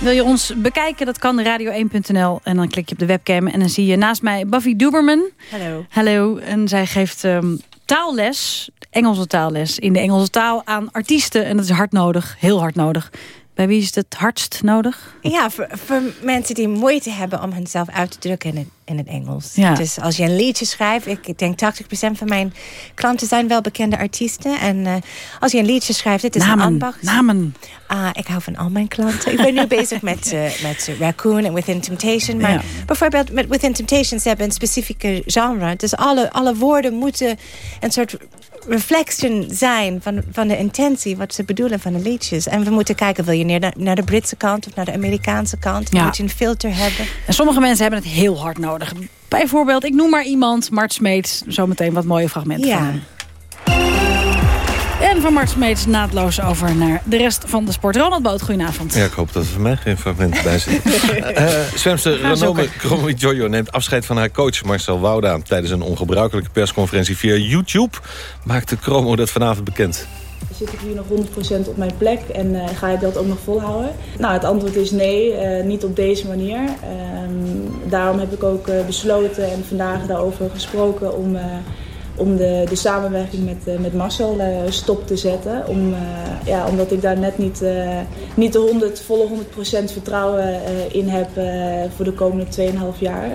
S20: Wil je ons bekijken? Dat kan radio1.nl. En dan klik je op de webcam en dan zie je naast mij Buffy Duberman.
S21: Hallo.
S20: Hallo. En zij geeft um, taalles, Engelse taalles, in de Engelse taal aan artiesten. En dat is hard nodig, heel hard nodig. Bij wie is het het hardst nodig?
S21: Ja, voor, voor mensen die moeite hebben om hunzelf uit te drukken in het, in het Engels.
S20: Ja.
S21: Dus als je een liedje schrijft, ik denk 80% van mijn klanten zijn wel bekende artiesten. En uh, als je een liedje schrijft, dit is
S20: namen,
S21: een ambacht.
S20: Namen.
S21: Uh, ik hou van al mijn klanten. ik ben nu bezig met, uh, met Raccoon en Within Temptation. Maar ja. bijvoorbeeld met Within Temptation, ze hebben een specifieke genre. Dus alle, alle woorden moeten een soort reflection zijn van, van de intentie, wat ze bedoelen van de liedjes. En we moeten kijken, wil je naar, naar de Britse kant of naar de Amerikaanse kant? Ja. Moet je een filter hebben?
S20: En sommige mensen hebben het heel hard nodig. Bijvoorbeeld, ik noem maar iemand, Mart Smeets, zometeen wat mooie fragmenten
S21: ja.
S20: van hem. En van Mart Smeets naadloos over naar de rest van de sport. Ronald Boot, goedenavond.
S22: Ja, ik hoop dat er voor mij geen fragmenten bij zitten. uh, zwemster Renome Kromi Jojo neemt afscheid van haar coach Marcel Wouda... tijdens een ongebruikelijke persconferentie via YouTube. Maakte Kromo dat vanavond bekend.
S23: Zit ik hier nog 100% op mijn plek en uh, ga ik dat ook nog volhouden? Nou, het antwoord is nee, uh, niet op deze manier. Um, daarom heb ik ook uh, besloten en vandaag daarover gesproken om om de, de samenwerking met, uh, met Marcel uh, stop te zetten. Om, uh, ja, omdat ik daar net niet, niet de 100, volle 100% vertrouwen in heb voor de komende 2,5 jaar.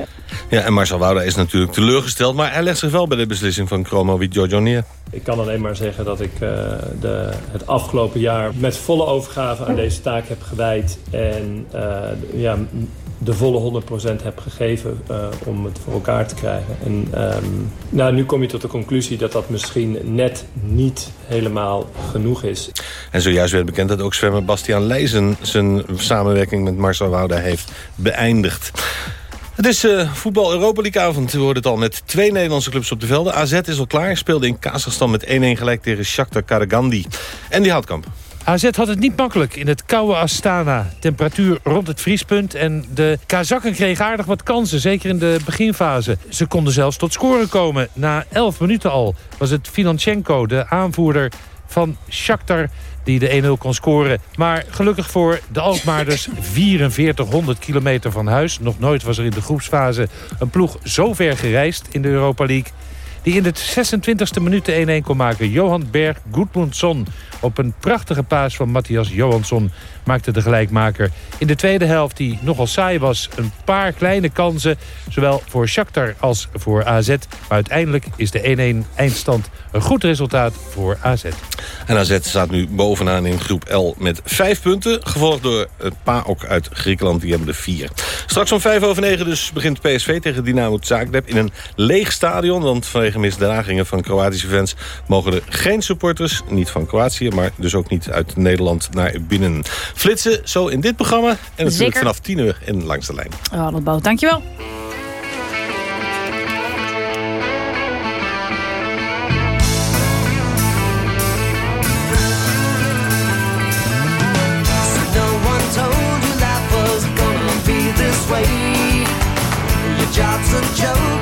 S22: Ja, en Marcel Wouda is natuurlijk teleurgesteld... maar hij legt zich wel bij de beslissing van Chromo wie Giorgio neer.
S24: Ik kan alleen maar zeggen dat ik de, het afgelopen jaar... met volle overgave aan deze taak heb gewijd. En ja, de volle 100% heb gegeven uh, om het voor elkaar te krijgen. En um, nou, nu kom je tot de conclusie dat dat misschien net niet helemaal genoeg is.
S22: En zojuist werd bekend dat ook zwemmer Bastiaan Leijzen... zijn samenwerking met Marcel Wouda heeft beëindigd. Het is uh, voetbal Europa League avond. We hoorden het al met twee Nederlandse clubs op de velden. AZ is al klaar. Speelde in Kazachstan met 1-1 gelijk tegen Shakhtar Karagandi. En die houtkamp.
S25: AZ had het niet makkelijk in het koude Astana. Temperatuur rond het vriespunt en de Kazakken kregen aardig wat kansen. Zeker in de beginfase. Ze konden zelfs tot scoren komen. Na 11 minuten al was het Financhenko, de aanvoerder van Shakhtar die de 1-0 kon scoren. Maar gelukkig voor de Alkmaarders 4400 kilometer van huis. Nog nooit was er in de groepsfase een ploeg zo ver gereisd in de Europa League. Die in de 26e minuut de 1-1 kon maken. Johan Berg Gudmundsson op een prachtige paas van Matthias Johansson maakte de gelijkmaker. In de tweede helft, die nogal saai was, een paar kleine kansen. Zowel voor Shakhtar als voor AZ. Maar uiteindelijk is de 1-1 eindstand een goed resultaat voor AZ.
S22: En AZ staat nu bovenaan in groep L met vijf punten. Gevolgd door het PAOK uit Griekenland, die hebben er vier. Straks om vijf over negen dus begint PSV tegen Dynamo Zagreb in een leeg stadion. Want vanwege misdragingen van Kroatische fans mogen er geen supporters, niet van Kroatië, maar dus ook niet uit Nederland naar binnen. Flitsen zo in dit programma en natuurlijk
S20: Zeker.
S22: vanaf 10 uur in Langs de Lijn.
S20: Ronald Boot, dankjewel.
S26: Job's a joke,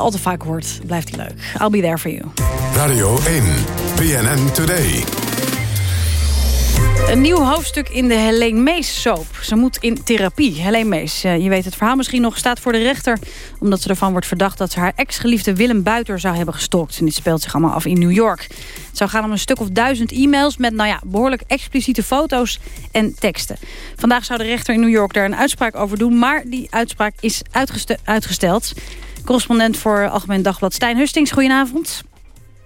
S20: al te vaak hoort, blijft hij leuk. I'll be there for you.
S9: Radio 1, BNN Today.
S20: Een nieuw hoofdstuk in de Helene Mees soap. Ze moet in therapie. Helene Mees, eh, je weet het verhaal misschien nog, staat voor de rechter... omdat ze ervan wordt verdacht dat ze haar ex-geliefde Willem Buiter zou hebben gestalkt. En dit speelt zich allemaal af in New York. Het zou gaan om een stuk of duizend e-mails... met nou ja, behoorlijk expliciete foto's en teksten. Vandaag zou de rechter in New York daar een uitspraak over doen... maar die uitspraak is uitgeste- uitgesteld. Correspondent voor Algemeen Dagblad Stijn Hustings, goedenavond.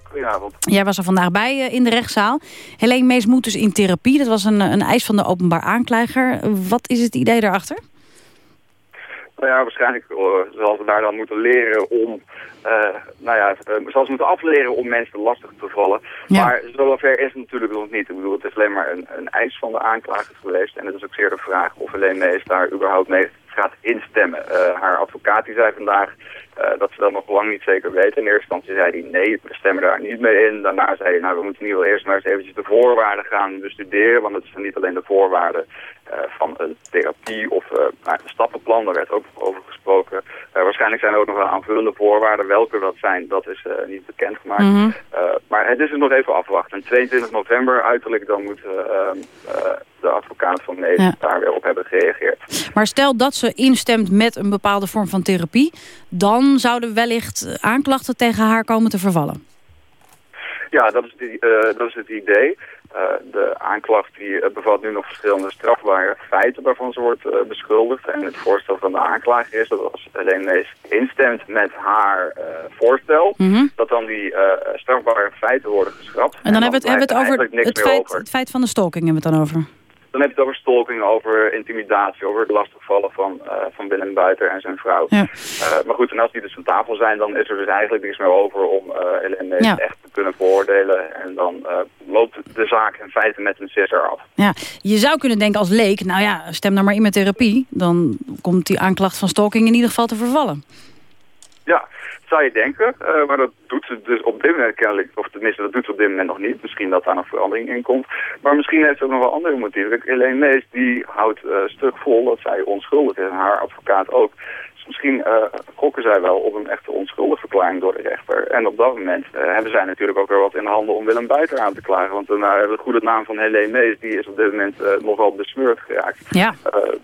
S27: Goedenavond.
S20: Jij was er vandaag bij eh, in de rechtszaal. Helene Mees moet dus in therapie. Dat was een, een eis van de openbaar aanklager. Wat is het idee daarachter?
S27: Nou ja, waarschijnlijk eh, zal ze daar dan moeten leren om, eh, nou ja, uh, zal ze moeten afleren om mensen lastig te vallen. Maar zover is het natuurlijk nog niet. Ik bedoel, het is alleen maar een, een eis van de aanklager geweest. En het is ook zeer de vraag of Helene Mees daar überhaupt mee gaat instemmen. Uh, haar advocaat die zei vandaag uh, dat ze dat nog lang niet zeker weten. In eerste instantie zei hij nee, we stemmen daar niet mee in. Daarna zei hij, nou we moeten in ieder geval eerst maar eens eventjes de voorwaarden gaan bestuderen. Want het zijn niet alleen de voorwaarden van een therapie of uh, een stappenplan, daar werd ook over gesproken. waarschijnlijk waarschijnlijk zijn er ook nog wel aanvullende voorwaarden. Welke dat zijn, dat is niet bekendgemaakt.
S20: Mhm.
S27: maar het is dus nog even afwachten. En 22 november uiterlijk, dan moet de advocaat van Nederland daar weer op hebben gereageerd.
S20: Maar stel dat ze instemt met een bepaalde vorm van therapie... dan zouden wellicht aanklachten tegen haar komen te vervallen.
S27: Ja, dat is, die, dat is het idee. Uh, de aanklacht die uh, bevat nu nog verschillende strafbare feiten waarvan ze wordt uh, beschuldigd. En het voorstel van de aanklager is dat als Helene Mees instemt met haar voorstel, mm -hmm. dat dan die strafbare feiten worden geschrapt.
S20: En dan, en dan hebben we het, hebben het over het feit, het feit van de stalking hebben we het dan over.
S27: Dan heb je het over stalking, over intimidatie, over het lastigvallen van, uh, van Willem Buiter en zijn vrouw. Ja. Uh, maar goed, en als die dus van tafel zijn, dan is er dus eigenlijk niks meer over om uh, ja. echt te kunnen beoordelen. En dan loopt de zaak in feite met een sisser af.
S20: Ja, je zou kunnen denken als leek, nou ja, stem nou maar in met therapie. Dan komt die aanklacht van stalking in ieder geval te vervallen.
S27: Ja, zou je denken. Uh, maar dat doet ze dus op dit moment kennelijk, of tenminste dat doet ze op dit moment nog niet. Misschien dat daar nog verandering in komt. Maar misschien heeft ze ook nog wel andere motieven. Helene Mees die houdt uh, stuk vol dat zij onschuldig is en haar advocaat ook. Misschien uh, gokken zij wel op een echte onschuldig verklaring door de rechter. En op dat moment hebben zij natuurlijk ook weer wat in de handen om Willem Buiter aan te klagen. Want hebben we de goede naam van Helene Mees, die is op dit moment nogal besmeurd geraakt.
S20: Ja.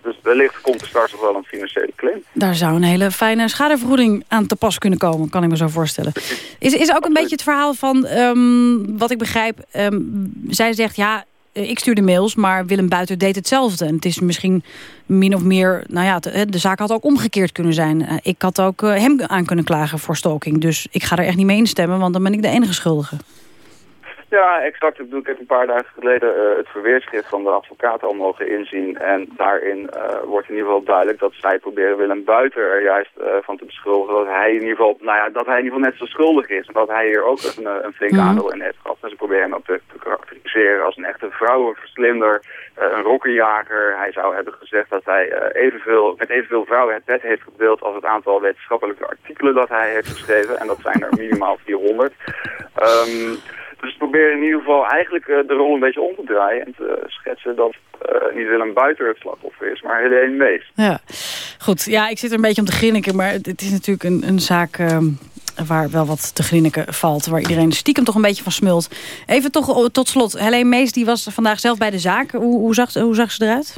S27: dus wellicht komt er straks nog wel een financiële claim.
S20: Daar zou een hele fijne schadevergoeding aan te pas kunnen komen, kan ik me zo voorstellen. Is, is ook een beetje het verhaal van, um, wat ik begrijp, um, zij zegt ja, ik stuurde mails, maar Willem Buiter deed hetzelfde. En het is misschien min of meer, nou ja, de zaak had ook omgekeerd kunnen zijn. Ik had ook hem aan kunnen klagen voor stalking. Dus ik ga er echt niet mee instemmen, want dan ben ik de enige schuldige.
S27: Ja, exact. Ik, bedoel, ik heb een paar dagen geleden uh, het verweerschrift van de advocaat al mogen inzien. En daarin uh, wordt in ieder geval duidelijk dat zij proberen Willem Buiter er juist uh, van te beschuldigen. Dat hij in ieder geval, nou ja, dat hij in ieder geval net zo schuldig is. En dat hij hier ook een, een flink
S20: Mhm.
S27: aandeel in heeft gehad. En ze proberen hem ook te, te als een echte vrouwenverslinder, een rokkenjager. Hij zou hebben gezegd dat hij evenveel, met evenveel vrouwen het bed heeft gedeeld als het aantal wetenschappelijke artikelen dat hij heeft geschreven. En dat zijn er minimaal 400. Um, dus we proberen in ieder geval eigenlijk uh, de rol een beetje om te draaien en te schetsen dat uh, niet Willem Buiter het slachtoffer is, maar Helene Mees.
S20: Ja, goed. Ja, ik zit er een beetje om te grinniken, maar het is natuurlijk een, een zaak... Uh, waar wel wat te grinniken valt. Waar iedereen stiekem toch een beetje van smult. Even toch tot slot. Helene Mees die was vandaag zelf bij de zaak. Hoe, hoe, zag, hoe zag ze eruit?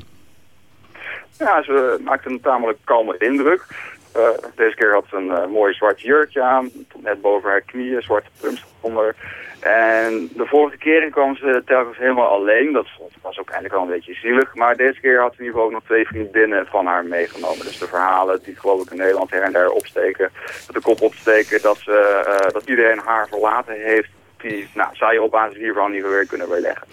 S27: Ja, ze maakte een tamelijk kalme indruk. Uh, deze keer had ze een uh, mooi zwart jurkje aan. Net boven haar knieën, zwarte pumps onder. En de vorige keren kwam ze telkens helemaal alleen. Dat was ook eigenlijk wel een beetje zielig. Maar deze keer had ze in ieder geval ook nog twee vriendinnen van haar meegenomen. Dus de verhalen die geloof ik in Nederland her en der opsteken. De kop opsteken dat, ze, uh, dat iedereen haar verlaten heeft. Die nou, zou je op basis hiervan niet weer kunnen weerleggen.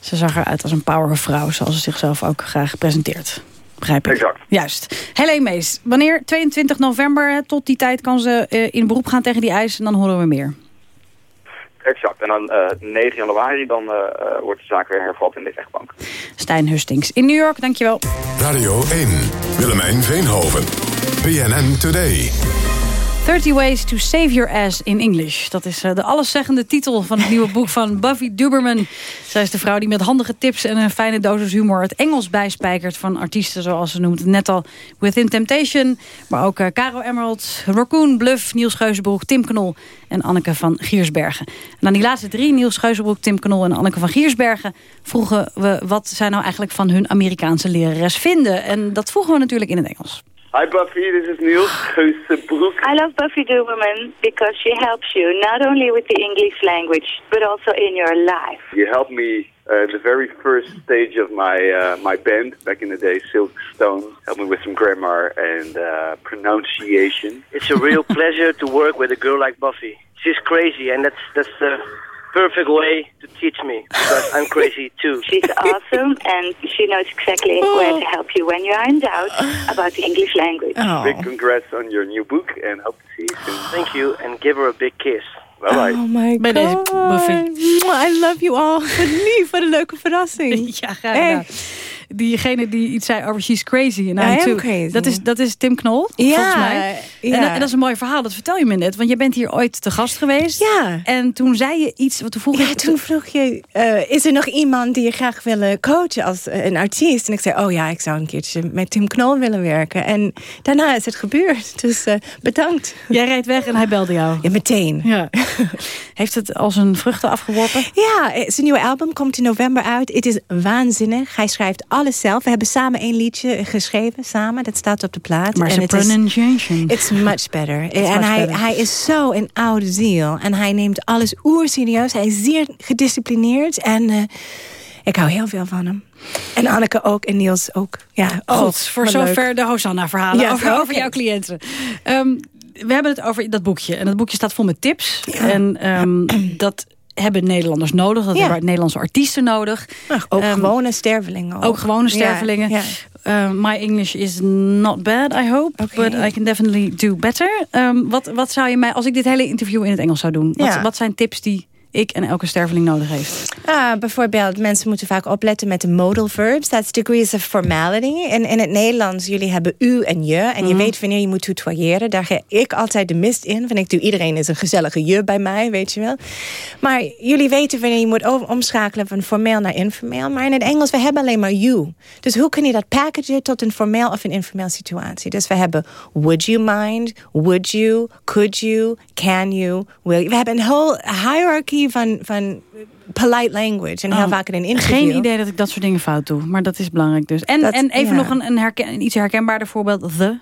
S20: Ze zag eruit als een powervrouw, zoals ze zichzelf ook graag presenteert. Begrijp ik.
S27: Exact.
S20: Juist. Helene Mees, wanneer 22 november, tot die tijd kan ze uh, in beroep gaan tegen die eis en dan horen we meer.
S27: Exact. En dan uh, 9 januari dan uh, wordt de zaak weer hervat in de rechtbank.
S20: Stijn Hustings in New York, dankjewel.
S9: Radio 1, Willemijn Veenhoven, PNN Today.
S20: 30 Ways to Save Your Ass in English. Dat is uh, de alleszeggende titel van het nieuwe boek van Buffy Duberman. Zij is de vrouw die met handige tips en een fijne dosis humor... het Engels bijspijkert van artiesten zoals ze noemt net al... Within Temptation, maar ook uh, Caro Emerald, Raccoon, Bluff... Niels Geuzenbroek, Tim Knol en Anneke van Giersbergen. En aan die laatste drie, Niels Geuzenbroek, Tim Knol en Anneke van Giersbergen... vroegen we wat zij nou eigenlijk van hun Amerikaanse lerares vinden. En dat vroegen we natuurlijk in het Engels.
S28: Hi Buffy, this is Niels Geuzenbroek.
S29: I love Buffy Duberman because she helps you not only with the English language, but also in your life.
S28: You helped me uh, the very first stage of my uh, my band back in the day, Silk Stone. Helped me with some grammar and uh, pronunciation.
S30: It's a real pleasure to work with a girl like Buffy. She's crazy, and that's that's the perfect way to teach me because I'm crazy too.
S29: She's awesome and she knows exactly where to help you when you are in doubt about the English language.
S20: Oh.
S28: Big congrats on your new book and hope to see you soon.
S30: Thank you and give her a big kiss.
S28: Bye bye.
S31: Oh my
S20: Bij deze Buffy.
S31: god. I love you all. Wat lief, wat een leuke verrassing.
S20: Ja, graag gedaan. Diegene die iets zei over she's crazy. En
S21: I am
S20: too.
S21: crazy.
S20: Dat is, dat is Tim Knol,
S21: Ja,
S20: volgens mij.
S21: ja.
S20: En, dat- en dat is een mooi verhaal, dat vertel je me net. Want je bent hier ooit te gast geweest.
S21: Ja.
S20: En toen zei je iets, wat toen vroeg
S21: Ja,
S20: ik...
S21: toen vroeg je, eh, is er nog iemand die je graag willen coachen als eh, een artiest? En ik zei, oh ja, ik zou een keertje met Tim Knol willen werken. En daarna is het gebeurd. Dus eh, bedankt.
S20: Jij reed weg en hij belde jou.
S21: Ja, meteen.
S20: Ja. Heeft het als een vruchten afgeworpen?
S21: Ja, zijn nieuwe album komt in november uit. Het is waanzinnig. Hij schrijft alles zelf. We hebben samen één liedje geschreven, samen. Dat staat op de plaat.
S20: Maar
S21: En
S20: zijn
S21: het is-
S20: pronunciation.
S21: It's much better. en
S20: much
S21: hij,
S20: better.
S21: hij is zo een oude ziel. En hij neemt alles oerserieus. Hij is zeer gedisciplineerd. En eh, ik hou heel veel van hem. En Anneke ook en Niels ook. Ja, oh,
S20: Goed, voor
S21: wat leuk.
S20: zover de Hosanna-verhalen
S21: Ja,
S20: over,
S21: oké.
S20: over jouw cliënten. Ehm, we hebben het over dat boekje. En dat boekje staat vol met tips. En ehm, dat hebben Nederlanders nodig. Dat
S21: Ja.
S20: hebben Nederlandse artiesten nodig.
S21: Ook
S20: Ehm,
S21: gewone stervelingen.
S20: Ook gewone stervelingen.
S21: Ja,
S20: Uh, my English is not bad, I hope. But I can definitely do better. Ehm, wat, wat zou je mij, als ik dit hele interview in het Engels zou doen... Wat, wat zijn tips die ik en elke sterveling nodig heeft?
S21: Ah, bijvoorbeeld, mensen moeten vaak opletten met de modal verbs. That's degrees of formality. En in het Nederlands, jullie hebben u en je. En je
S20: Mhm.
S21: weet wanneer je moet tutoyeren. Daar ga ik altijd de mist in. Want ik doe, iedereen is een gezellige je bij mij, weet je wel. Maar jullie weten wanneer je moet omschakelen van formeel naar informeel. Maar in het Engels, we hebben alleen maar you. Dus hoe kun je dat packagen tot een formeel of een informeel situatie? Dus we hebben would you mind, would you, could you, can you, will you. We hebben een whole hierarchy van, van polite language. En heel
S20: Oh,
S21: vaak in een interview.
S20: Geen idee dat ik dat soort dingen fout doe. Maar dat is belangrijk dus. En,
S21: Dat-
S20: en even
S21: ja.
S20: nog een, een, herken, een iets herkenbaarder voorbeeld. The.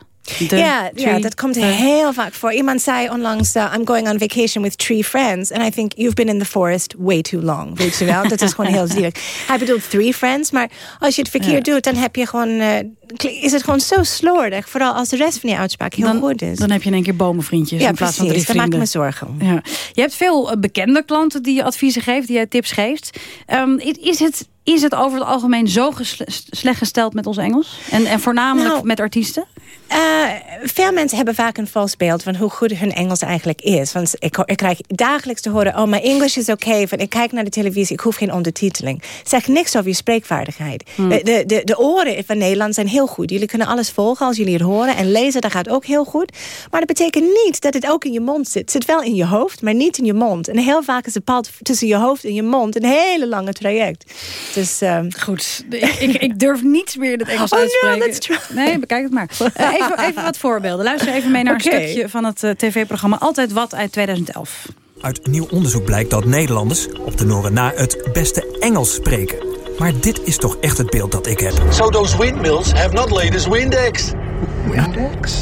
S20: The
S21: ja,
S20: tree,
S21: ja, dat komt heel vaak voor. Iemand zei onlangs, uh, I'm going on vacation with three friends. And I think you've been in the forest way too long. Weet je wel? Dat is gewoon heel zielig. Hij bedoelt three friends, maar als je het verkeerd
S20: Ja.
S21: doet... dan heb je gewoon, uh, kli- is het gewoon zo slordig. Vooral als de rest van je uitspraak heel
S20: dan,
S21: goed is.
S20: Dan heb je in één keer bomenvriendjes
S21: Ja,
S20: in plaats van drie
S21: precies. Daar maak ik
S20: vrienden.
S21: me zorgen om.
S20: Ja. Je hebt veel eh, bekende klanten die je adviezen geeft, die je tips geeft. Ehm, is, het, is het over het algemeen zo slecht gesteld met ons Engels? En, en voornamelijk
S21: Nou,
S20: met artiesten?
S21: Uh, veel mensen hebben vaak een vals beeld van hoe goed hun Engels eigenlijk is. Want ik, ik krijg dagelijks te horen: oh, mijn Engels is oké. Van ik kijk naar de televisie, ik hoef geen ondertiteling. Zeg niks over je spreekvaardigheid.
S20: Hmm.
S21: De, de, de, de oren van Nederland zijn heel goed. Jullie kunnen alles volgen als jullie het horen. En lezen, dat gaat ook heel goed. Maar dat betekent niet dat het ook in je mond zit. Het zit wel in je hoofd, maar niet in je mond. En heel vaak is het pad tussen je hoofd en je mond een hele lange traject. Dus, um...
S20: Goed, ik, ik, ik durf niets meer in het Engels
S21: Oh,
S20: uit te
S21: no,
S20: spreken.
S21: try.
S20: Nee, bekijk het maar. Eh, even, even wat voorbeelden. Luister even mee naar een stukje van het eh, tv-programma Altijd Wat uit 2011.
S31: Uit nieuw onderzoek blijkt dat Nederlanders op de Noren na het beste Engels spreken. Maar dit is toch echt het beeld dat ik heb.
S32: So those windmills have not laid us Windex. Windex?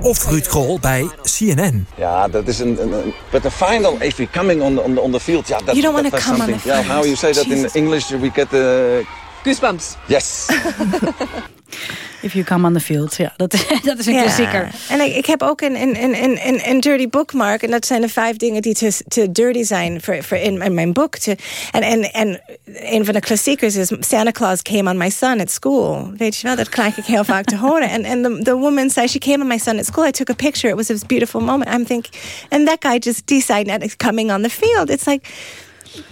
S31: Of Ruud Krol bij CNN.
S33: Ja, dat is een, een, een but the final if we coming on the, on the, on the field, yeah, that,
S21: You don't wanna
S33: was
S21: come on
S33: something.
S21: the
S33: yeah,
S21: field.
S33: how you say that
S21: Jesus.
S33: in English? We get the
S21: Goosebumps.
S33: yes.
S20: If you come on the field. Ja, dat, dat is een
S21: Ja.
S20: klassieker.
S21: En ik, ik heb ook een, een, een, een, dirty bookmark. En dat zijn de vijf dingen die te, te dirty zijn voor, voor in, in mijn boek. Te, en, en, en een van de klassiekers is Santa Claus came on my son at school. Weet je wel, dat krijg ik heel vaak te horen. En and the, the woman said she came on my son at school. I took a picture. It was a beautiful moment. I'm thinking, and that guy just decided that it's coming on the field. It's like...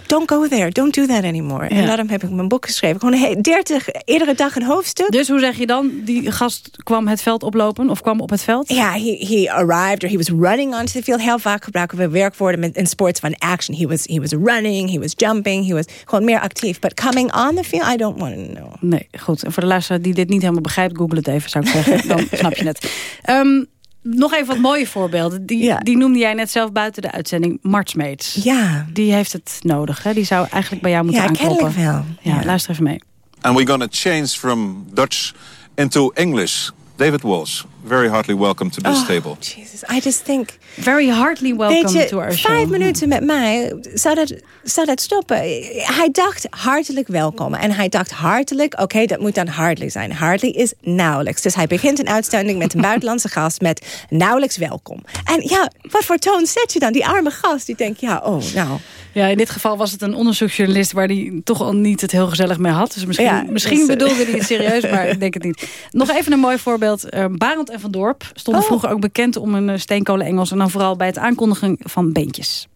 S21: Don't go there. Don't do that anymore. En daarom heb ik mijn boek geschreven. Gewoon hey, 30, iedere dag een hoofdstuk.
S20: Dus hoe zeg je dan, die gast kwam het veld oplopen of kwam op het veld?
S21: Ja, he, he arrived or he was running onto the field. Heel vaak gebruiken we werkwoorden met, in sports van action. He was, he was running, he was jumping, he was gewoon meer actief. But coming on the field, I don't want to know.
S20: Nee, goed. En voor de luisteraar die dit niet helemaal begrijpt, google het even, zou ik zeggen. Dan snap je het. Ehm, nog even wat mooie voorbeelden. Die, die noemde jij net zelf buiten de uitzending. Martsmeets.
S21: Ja.
S20: Die heeft het nodig. Hè? Die zou eigenlijk bij jou moeten
S21: Ja,
S20: aankloppen.
S21: kennelijk wel.
S20: Ja, luister even mee.
S34: And we're going to change from Dutch into English. David Walsh, very heartily welcome to this
S21: Oh,
S34: table.
S21: Jesus, I just think...
S20: Very heartily welcome
S21: je,
S20: to our show.
S21: vijf minuten met mij, zou dat, zou dat stoppen? Hij dacht hartelijk welkom. En hij dacht hartelijk, oké, dat moet dan hardly zijn. Hardly is nauwelijks. Dus hij begint een uitzending met een buitenlandse gast met nauwelijks welkom. En ja, wat voor toon zet je dan? Die arme gast, die denkt, ja, oh, nou...
S20: Ja, in dit geval was het een onderzoeksjournalist... waar die toch al niet het heel gezellig mee had. Dus misschien,
S21: Ja,
S20: misschien
S21: dus, eh,
S20: bedoelde hij het serieus, maar ik denk het niet. Nog even een mooi voorbeeld. Uh, Barend en Van Dorp stonden
S21: Oh.
S20: vroeger ook bekend... om een uh, steenkolen Engels en dan vooral bij het aankondigen van beentjes.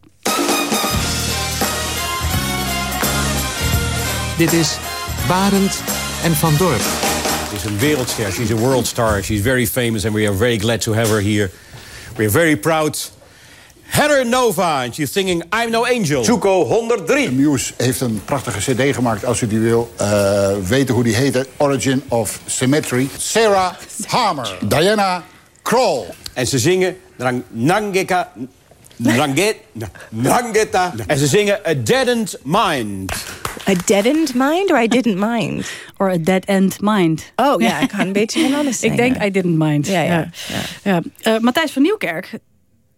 S35: Dit is Barend
S36: en Van Dorp.
S37: She's a wereldster. She's a world star. She's very famous and we are very glad to have her here. We are very proud. Heather Nova and she's singing I'm No Angel.
S38: Zuko 103. Muse heeft een prachtige cd gemaakt als u die wil uh, weten hoe die heet. Origin of Symmetry. Sarah Harmer. Diana Kroll.
S37: En ze zingen Nangeka... Nangeta. En ze zingen A Deadened Mind.
S21: A deadened mind or I didn't mind?
S20: Or a dead end mind.
S21: Oh ja, ik kan een beetje van alles
S20: Ik denk I didn't mind.
S21: Ja, ja.
S20: ja. ja. Uh, Matthijs van Nieuwkerk,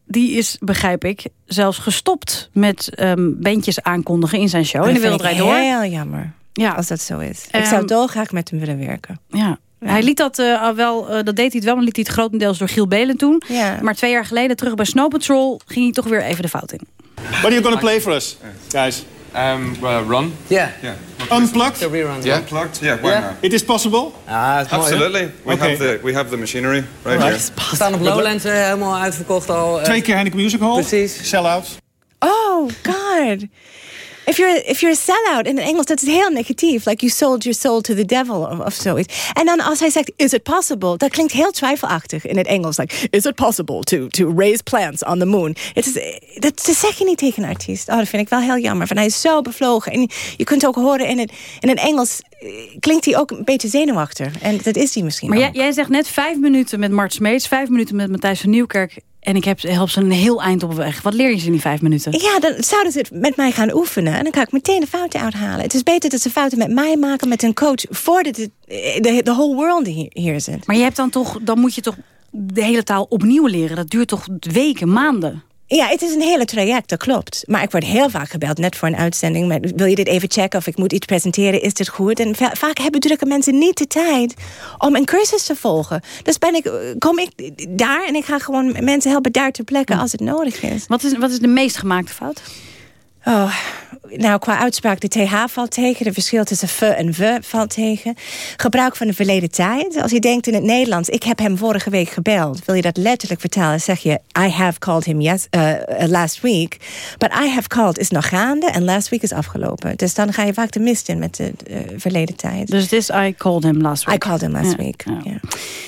S20: die is, begrijp ik, zelfs gestopt met um, bandjes aankondigen in zijn show. in de Wereld Draait Door.
S21: heel jammer, ja. als dat zo is.
S20: Um,
S21: ik zou dolgraag met hem willen werken.
S20: Ja. Ja. Hij liet dat uh, al wel, uh, dat deed hij het wel, maar liet hij het grotendeels door Giel Belen toen.
S21: Ja.
S20: Maar twee jaar geleden, terug bij Snow Patrol, ging hij toch weer even de fout in.
S37: What are you going to play for us, guys?
S33: Um, uh, run. Yeah.
S37: yeah. Unplugged?
S33: The rerun. Yeah.
S37: Unplugged? Yeah, why yeah. not? It is possible?
S33: Ah,
S37: Absolutely.
S33: Mooi,
S37: we, have the, we have the machinery right
S33: right.
S37: here.
S33: We staan op Lowlands uh, helemaal uitverkocht al.
S37: Twee keer Heineken Music Hall.
S33: Precies.
S37: Sell-out.
S21: Oh, God. If you're, if you're a sellout in het Engels, dat is heel negatief. Like you sold your soul to the devil of, of zoiets. En dan als hij zegt, is it possible? Dat klinkt heel twijfelachtig in het Engels. Like, is it possible to, to raise plants on the moon? Het is, dat, dat zeg je niet tegen een artiest. Oh, dat vind ik wel heel jammer. Van, hij is zo bevlogen. En je kunt ook horen in het, in het Engels... klinkt hij ook een beetje zenuwachtig. En dat is hij misschien
S20: Maar jij, jij zegt net vijf minuten met Mart Smeets... vijf minuten met Matthijs van Nieuwkerk... En ik heb, help ze een heel eind op weg. Wat leer je ze in die vijf minuten?
S21: Ja, dan zouden ze het met mij gaan oefenen. En dan kan ik meteen de fouten uithalen. Het is beter dat ze fouten met mij maken, met een coach... voordat de, de, de whole world hier, hier zit.
S20: Maar je hebt dan toch, dan moet je toch de hele taal opnieuw leren. Dat duurt toch weken, maanden?
S21: Ja, het is een hele traject, dat klopt. Maar ik word heel vaak gebeld, net voor een uitzending. Wil je dit even checken of ik moet iets presenteren? Is dit goed? En vaak hebben drukke mensen niet de tijd om een cursus te volgen. Dus ben ik, kom ik daar en ik ga gewoon mensen helpen daar ter plekke als het nodig is.
S20: Wat is, wat is de meest gemaakte fout?
S21: Oh, nou, qua uitspraak, de TH valt tegen. De verschil tussen v en v valt tegen. Gebruik van de verleden tijd. Als je denkt in het Nederlands, ik heb hem vorige week gebeld. Wil je dat letterlijk vertalen, zeg je... I have called him yes, uh, last week. But I have called is nog gaande en last week is afgelopen. Dus dan ga je vaak de mist in met de uh, verleden tijd.
S20: Dus het is I called him last week.
S21: I called him last
S20: ja,
S21: week,
S20: ja.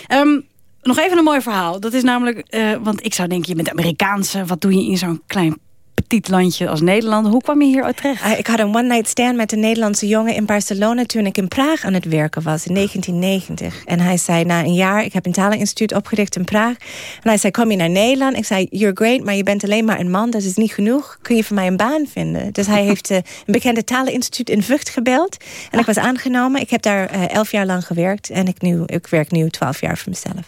S21: ja.
S20: Um, nog even een mooi verhaal. Dat is namelijk, uh, want ik zou denken, je bent Amerikaanse. Wat doe je in zo'n klein petit landje als Nederland. Hoe kwam je hier uit terecht?
S21: Uh, ik had een one-night stand met een Nederlandse jongen in Barcelona... toen ik in Praag aan het werken was, in 1990. En hij zei, na een jaar, ik heb een taleninstituut opgericht in Praag. En hij zei, kom je naar Nederland? Ik zei, you're great, maar je bent alleen maar een man. Dat is niet genoeg. Kun je voor mij een baan vinden? Dus hij heeft uh, een bekende taleninstituut in Vught gebeld. En ik was aangenomen. Ik heb daar uh, elf jaar lang gewerkt. En ik, nu, ik werk nu twaalf jaar voor mezelf.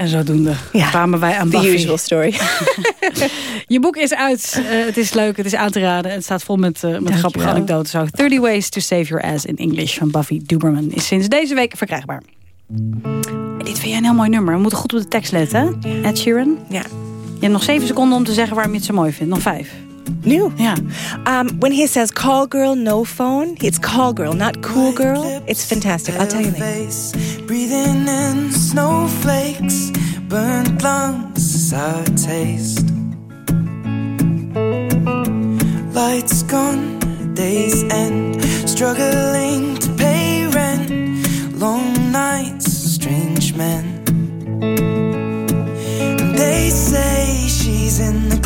S20: En zodoende ja, kwamen wij aan
S21: The
S20: Buffy.
S21: usual story.
S20: Je boek is uit. Uh, het is leuk, het is aan te raden. Het staat vol met, uh, met grappige anekdotes. Ook 30 Ways to Save Your Ass in English van Buffy Duberman is sinds deze week verkrijgbaar. En dit vind jij een heel mooi nummer. We moeten goed op de tekst letten. Hè? Ed Sheeran.
S21: Ja.
S20: Je hebt nog zeven seconden om te zeggen waarom je het zo mooi vindt. Nog vijf.
S21: New.
S20: Yeah.
S21: Um, when he says call girl, no phone, it's call girl, not cool girl. It's fantastic. I'll tell you later.
S39: Breathing in snowflakes, burnt lungs, sour taste. Lights gone, days end, struggling to pay rent. Long nights, strange men. They say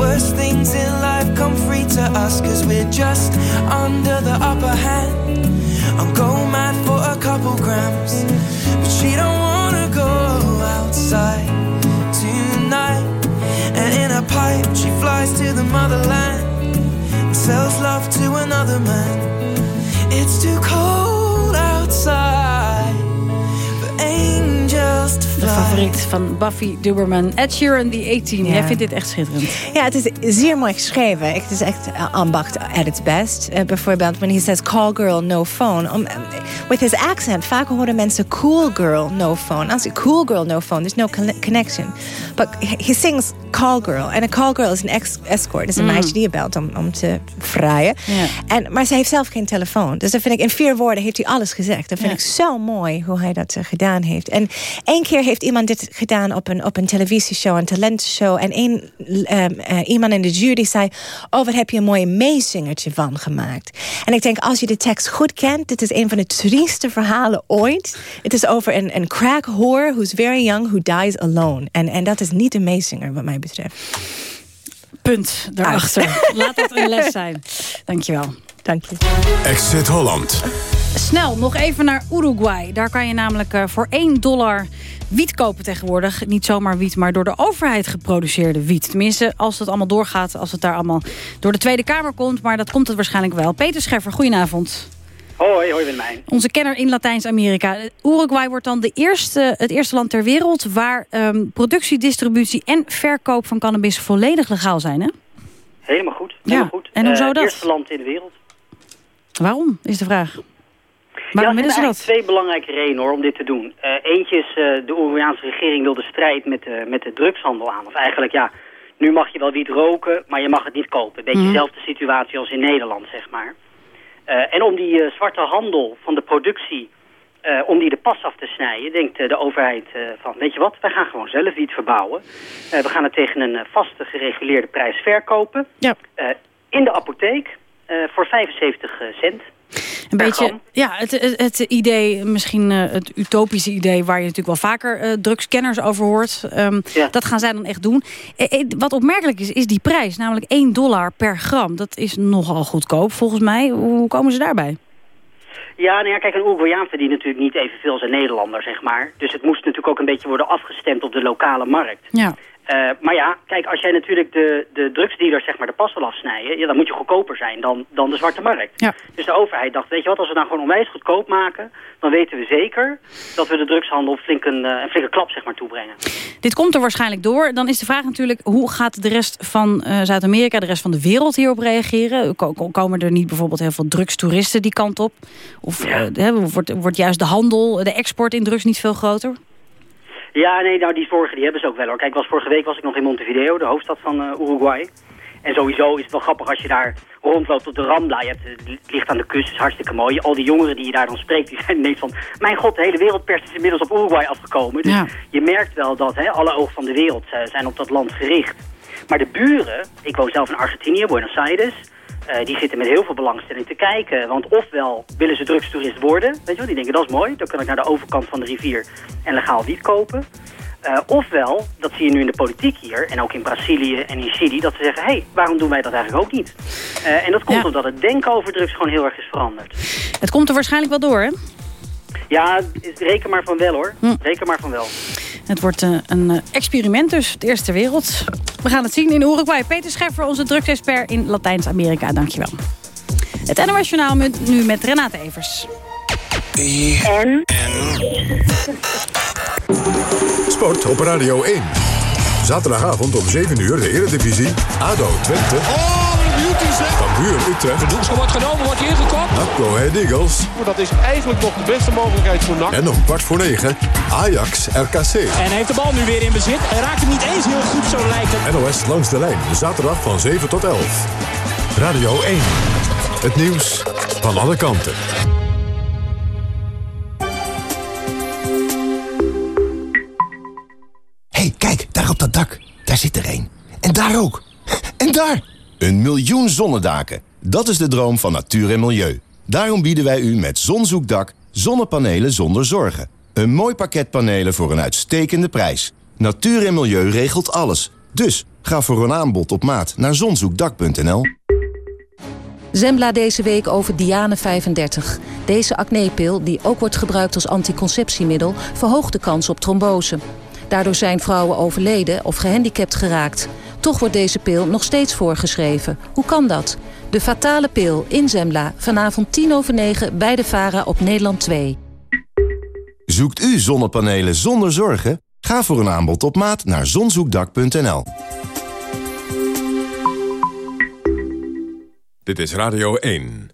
S39: Worst things in life come free to us, cause we're just under the upper hand.
S26: I'm going mad for a couple grams, but she don't wanna go outside tonight. And in a pipe, she flies to
S39: the motherland and sells love to another man. It's too cold outside.
S20: De favoriet van Buffy Duberman. Ed Sheeran, die 18.
S21: Ja.
S20: Jij vindt dit echt schitterend.
S21: Ja, het is zeer mooi geschreven. Het is echt uh, ambacht at its best. Uh, bijvoorbeeld, when he says call girl, no phone. Um, with his accent, vaak horen mensen cool girl, no phone. Als cool girl, no phone, there's no con- connection. But he, sings call girl. En een call girl is een escort. is een
S20: Mm.
S21: meisje die je belt om, om te.
S20: Ja.
S21: En, maar ze heeft zelf geen telefoon. Dus dat vind ik, in vier woorden heeft hij alles gezegd. Dat vind
S20: Ja.
S21: ik zo mooi hoe hij dat eh, gedaan heeft. En één keer heeft iemand dit gedaan op een, op een televisieshow, een talentenshow. En één, ehm, eh, iemand in de jury zei... oh, wat heb je een mooi meezingertje van gemaakt. En ik denk, als je de tekst goed kent... dit is een van de trieste verhalen ooit. Het is over een, een crack whore who's very young, who dies alone. En, en dat is niet een meezinger, wat mij betreft.
S20: Punt daarachter. Laat dat een les zijn. Dankjewel.
S21: Dank je.
S9: Exit Holland.
S20: Snel, nog even naar Uruguay. Daar kan je namelijk eh, voor 1 dollar wiet kopen tegenwoordig. Niet zomaar wiet, maar door de overheid geproduceerde wiet. Tenminste, als het allemaal doorgaat, als het daar allemaal door de Tweede Kamer komt. Maar dat komt het waarschijnlijk wel. Peter Scheffer, goedenavond.
S40: Hoi, hoi Willemijn.
S20: Onze kenner in Latijns-Amerika. Uruguay wordt dan de eerste, het eerste land ter wereld... waar ehm, productie, distributie en verkoop van cannabis volledig legaal zijn, hè?
S40: Helemaal goed. Helemaal
S20: Ja,
S40: goed.
S20: en hoezo
S40: Eh,
S20: dat?
S40: Het eerste land in de wereld.
S20: Waarom, is de vraag.
S40: Ja,
S20: Waarom
S40: er zijn
S20: dat?
S40: twee belangrijke redenen hoor, om dit te doen. Eh, eentje is, eh, de Uruguayaanse regering wil de strijd met de, met de drugshandel aan. Of eigenlijk, ja, nu mag je wel wiet roken, maar je mag het niet kopen. Een beetje
S20: Mhm.
S40: dezelfde situatie als in Nederland, zeg maar. Eh, en om die zwarte handel van de productie, om die de pas af te snijden, denkt de overheid van, weet je wat, wij gaan gewoon zelf wiet verbouwen. We gaan het tegen een vaste gereguleerde prijs verkopen.
S20: Ja.
S40: In de apotheek voor 75 cent.
S20: Een beetje, ja, het, het, het idee, misschien eh, het utopische idee... waar je natuurlijk wel vaker eh drugskenners over hoort. Ehm, Dat gaan zij dan echt doen. Eh, wat opmerkelijk is, is die prijs. Namelijk 1 dollar per gram. Dat is nogal goedkoop, volgens mij. Hoe komen ze daarbij?
S40: Ja, nou ja, kijk, een Uruguayaan verdient natuurlijk niet evenveel als een Nederlander, zeg maar. Dus het moest natuurlijk ook een beetje worden afgestemd op de lokale markt.
S20: Ja.
S40: Eh, maar ja, kijk, als jij natuurlijk de, de drugsdealers zeg maar de pas wil afsnijden... Ja, dan moet je goedkoper zijn dan, dan de zwarte markt.
S20: Ja.
S40: Dus de overheid dacht, weet je wat, als we nou gewoon onwijs goedkoop maken... dan weten we zeker dat we de drugshandel flink een, eh, een flinke klap zeg maar, toebrengen.
S20: Dit komt er waarschijnlijk door. Dan is de vraag natuurlijk, hoe gaat de rest van eh, Zuid-Amerika... de rest van de wereld hierop reageren? Ko- ko- Komen er niet bijvoorbeeld heel veel drugstoeristen die kant op? Of wordt, wordt juist de handel, de export in drugs niet veel groter?
S40: Ja, nee, nou die zorgen die hebben ze ook wel hoor. Kijk, was, vorige week was ik nog in Montevideo, de hoofdstad van eh, Uruguay. En sowieso is het wel grappig als je daar rondloopt op de Rambla. Je hebt, eh, het ligt aan de kust, is hartstikke mooi. Al die jongeren die je daar dan spreekt, die zijn ineens van... Mijn god, de hele wereldpers is inmiddels op Uruguay afgekomen. Dus
S20: Ja.
S40: je merkt wel dat hè, alle ogen van de wereld eh, zijn op dat land gericht. Maar de buren, ik woon zelf in Argentinië, Buenos Aires... eh, die zitten met heel veel belangstelling te kijken. Want ofwel willen ze drugstoerist worden, weet je wel, die denken dat is mooi. Dan kan ik naar de overkant van de rivier en legaal wiet kopen. Eh, ofwel, dat zie je nu in de politiek hier, en ook in Brazilië en in Chili, dat ze zeggen, hé, hey, waarom doen wij dat eigenlijk ook niet? Eh, en dat komt
S20: Ja.
S40: omdat het denken over drugs gewoon heel erg is veranderd.
S20: Het komt er waarschijnlijk wel door, hè?
S40: Ja, reken maar van wel hoor.
S20: Hm.
S40: Reken maar van wel.
S20: Het wordt eh, een eh, experiment dus, de eerste wereld. We gaan het zien in Uruguay. Peter Scheffer, onze drugsexpert in Latijns-Amerika. Dankjewel. Het NOS Journaal nu met Renate Evers.
S26: En.
S9: Sport op Radio 1. Zaterdagavond om 7 uur de Eredivisie. ADO 20. Buur Utrecht.
S32: De doelschop wordt genomen, wordt hij ingekopt.
S9: NAC Head Eagles.
S32: Dat is eigenlijk nog de beste mogelijkheid voor NAC.
S9: En om kwart voor 9 Ajax RKC.
S35: En heeft de bal nu weer in bezit. Hij raakt hem niet eens heel goed, zo lijkt het.
S9: NOS langs de lijn. Zaterdag van 7 tot 11. Radio 1. Het nieuws van alle kanten.
S41: hey, kijk, daar op dat dak. Daar zit er een. En daar ook. En daar! Een miljoen zonnedaken. Dat is de droom van natuur en milieu. Daarom bieden wij u met Zonzoekdak zonnepanelen zonder zorgen. Een mooi pakket panelen voor een uitstekende prijs. Natuur en milieu regelt alles. Dus ga voor een aanbod op maat naar zonzoekdak.nl.
S42: Zembla deze week over Diane 35. Deze acnepil, die ook wordt gebruikt als anticonceptiemiddel... verhoogt de kans op trombose. Daardoor zijn vrouwen overleden of gehandicapt geraakt. Toch wordt deze pil nog steeds voorgeschreven. Hoe kan dat? De Fatale Pil in Zembla. Vanavond 10 over 9 bij de VARA op Nederland 2.
S41: Zoekt u zonnepanelen zonder zorgen? Ga voor een aanbod op maat naar zonzoekdak.nl.
S9: Dit is Radio 1.